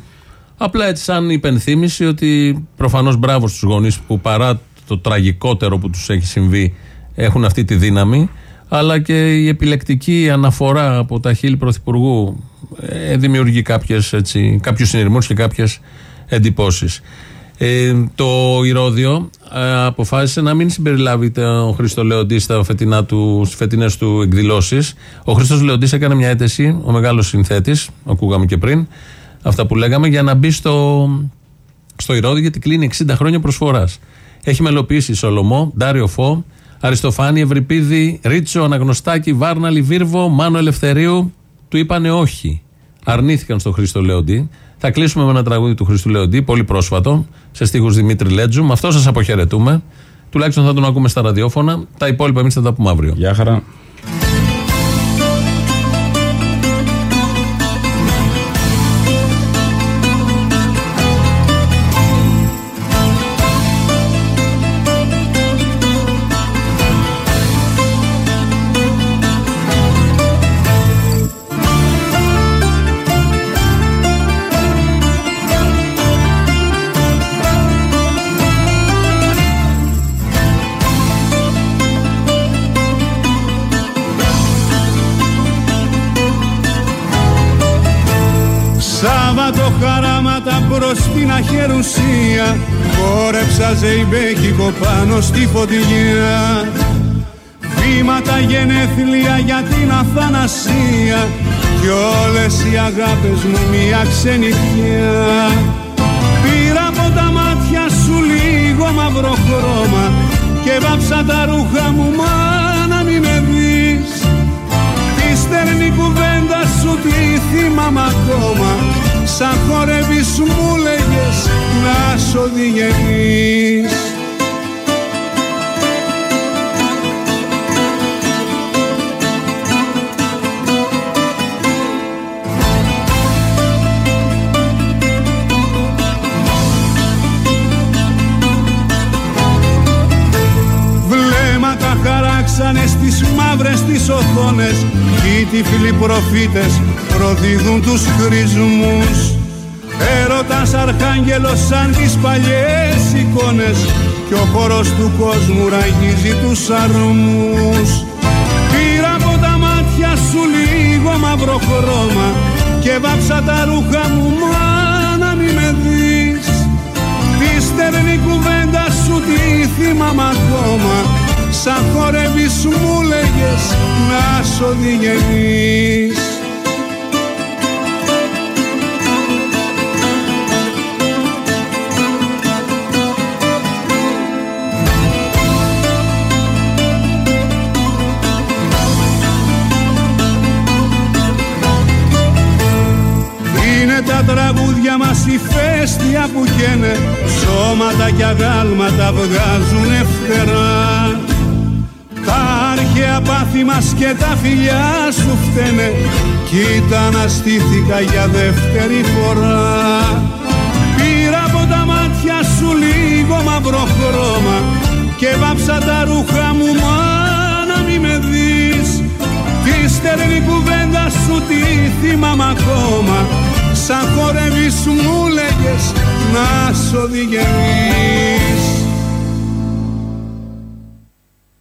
Απλά έτσι, σαν υπενθύμηση ότι προφανώς μπράβο στους γονείς που παρά το τραγικότερο που τους έχει συμβεί έχουν αυτή τη δύναμη αλλά και η επιλεκτική αναφορά από τα χείλη Πρωθυπουργού ε, δημιουργεί κάποιες, έτσι, κάποιους συνειρμούς και κάποιες εντυπώσεις. Ε, το Ηρώδιο ε, αποφάσισε να μην συμπεριλάβει τον Χρήστο Λεοντής στα φετινά του, στις φετινές του εκδηλώσεις. Ο Χρήστος Λεοντής έκανε μια αίτηση, ο μεγάλος συνθέτης, ακούγαμε και πριν, αυτά που λέγαμε, για να μπει στο, στο Ηρώδιο γιατί κλείνει 60 χρόνια προσφοράς. Έχει μελοποιήσει Σολομό, Ντάριο Φω, Αριστοφάνη, Ευρυπίδη, Ρίτσο, Αναγνωστάκη, Βάρναλη, Βίρβο, Μάνο Ελευθερίου του είπανε όχι. Αρνήθηκαν στο Χρήστο Λεοντή. Θα κλείσουμε με ένα τραγούδι του Χρήστο Λεοντή, πολύ πρόσφατο, σε στίχους Δημήτρη Λέτζου. Με αυτό σας αποχαιρετούμε. Τουλάχιστον θα τον ακούμε στα ραδιόφωνα. Τα υπόλοιπα εμείς θα τα πούμε αύριο. Γεια χαρά. Πάνω στη φωτιά Βήματα γενέθλια για την αθανασία. Κι όλες οι αγάπες μου μια ξενιχιά Πήρα από τα μάτια σου λίγο μαύρο χρώμα Και βάψα τα ρούχα μου μα να μην με δεις. Τη στερνή κουβέντα σου τη θυμάμαι ακόμα. Σαν χορεύεις μου λέγες να σ' οδηγείς χαράξανε στις μαύρες τις οθόνες οι τυφλοί προφήτες προδίδουν τους χρησμούς Έρωτας αρχάγγελος σαν τις παλιές εικόνες και ο χώρος του κόσμου ραγίζει τους αρμούς. Πήρα από τα μάτια σου λίγο μαύρο χρώμα και βάψα τα ρούχα μου μα να μη με δεις. Τη στερνή κουβέντα σου τη θυμάμαι ακόμα σαν χορεύεις μου λέγες να σ' οδηγείς Είναι τα τραγούδια μας η φέστια που καίνε Σώματα και αγάλματα βγάζουνε φτερά τα αρχαία πάθη μας και τα φιλιά σου φταίνε. Κοίτα να στήθηκα για δεύτερη φορά. Πήρα από τα μάτια σου λίγο μαύρο χρώμα Και βάψα τα ρούχα μου μα να μη με δεις. Τη στερνή κουβέντα σου τη θυμάμαι ακόμα. Σαν χορεύεις μου λέγες να σ' οδηγείς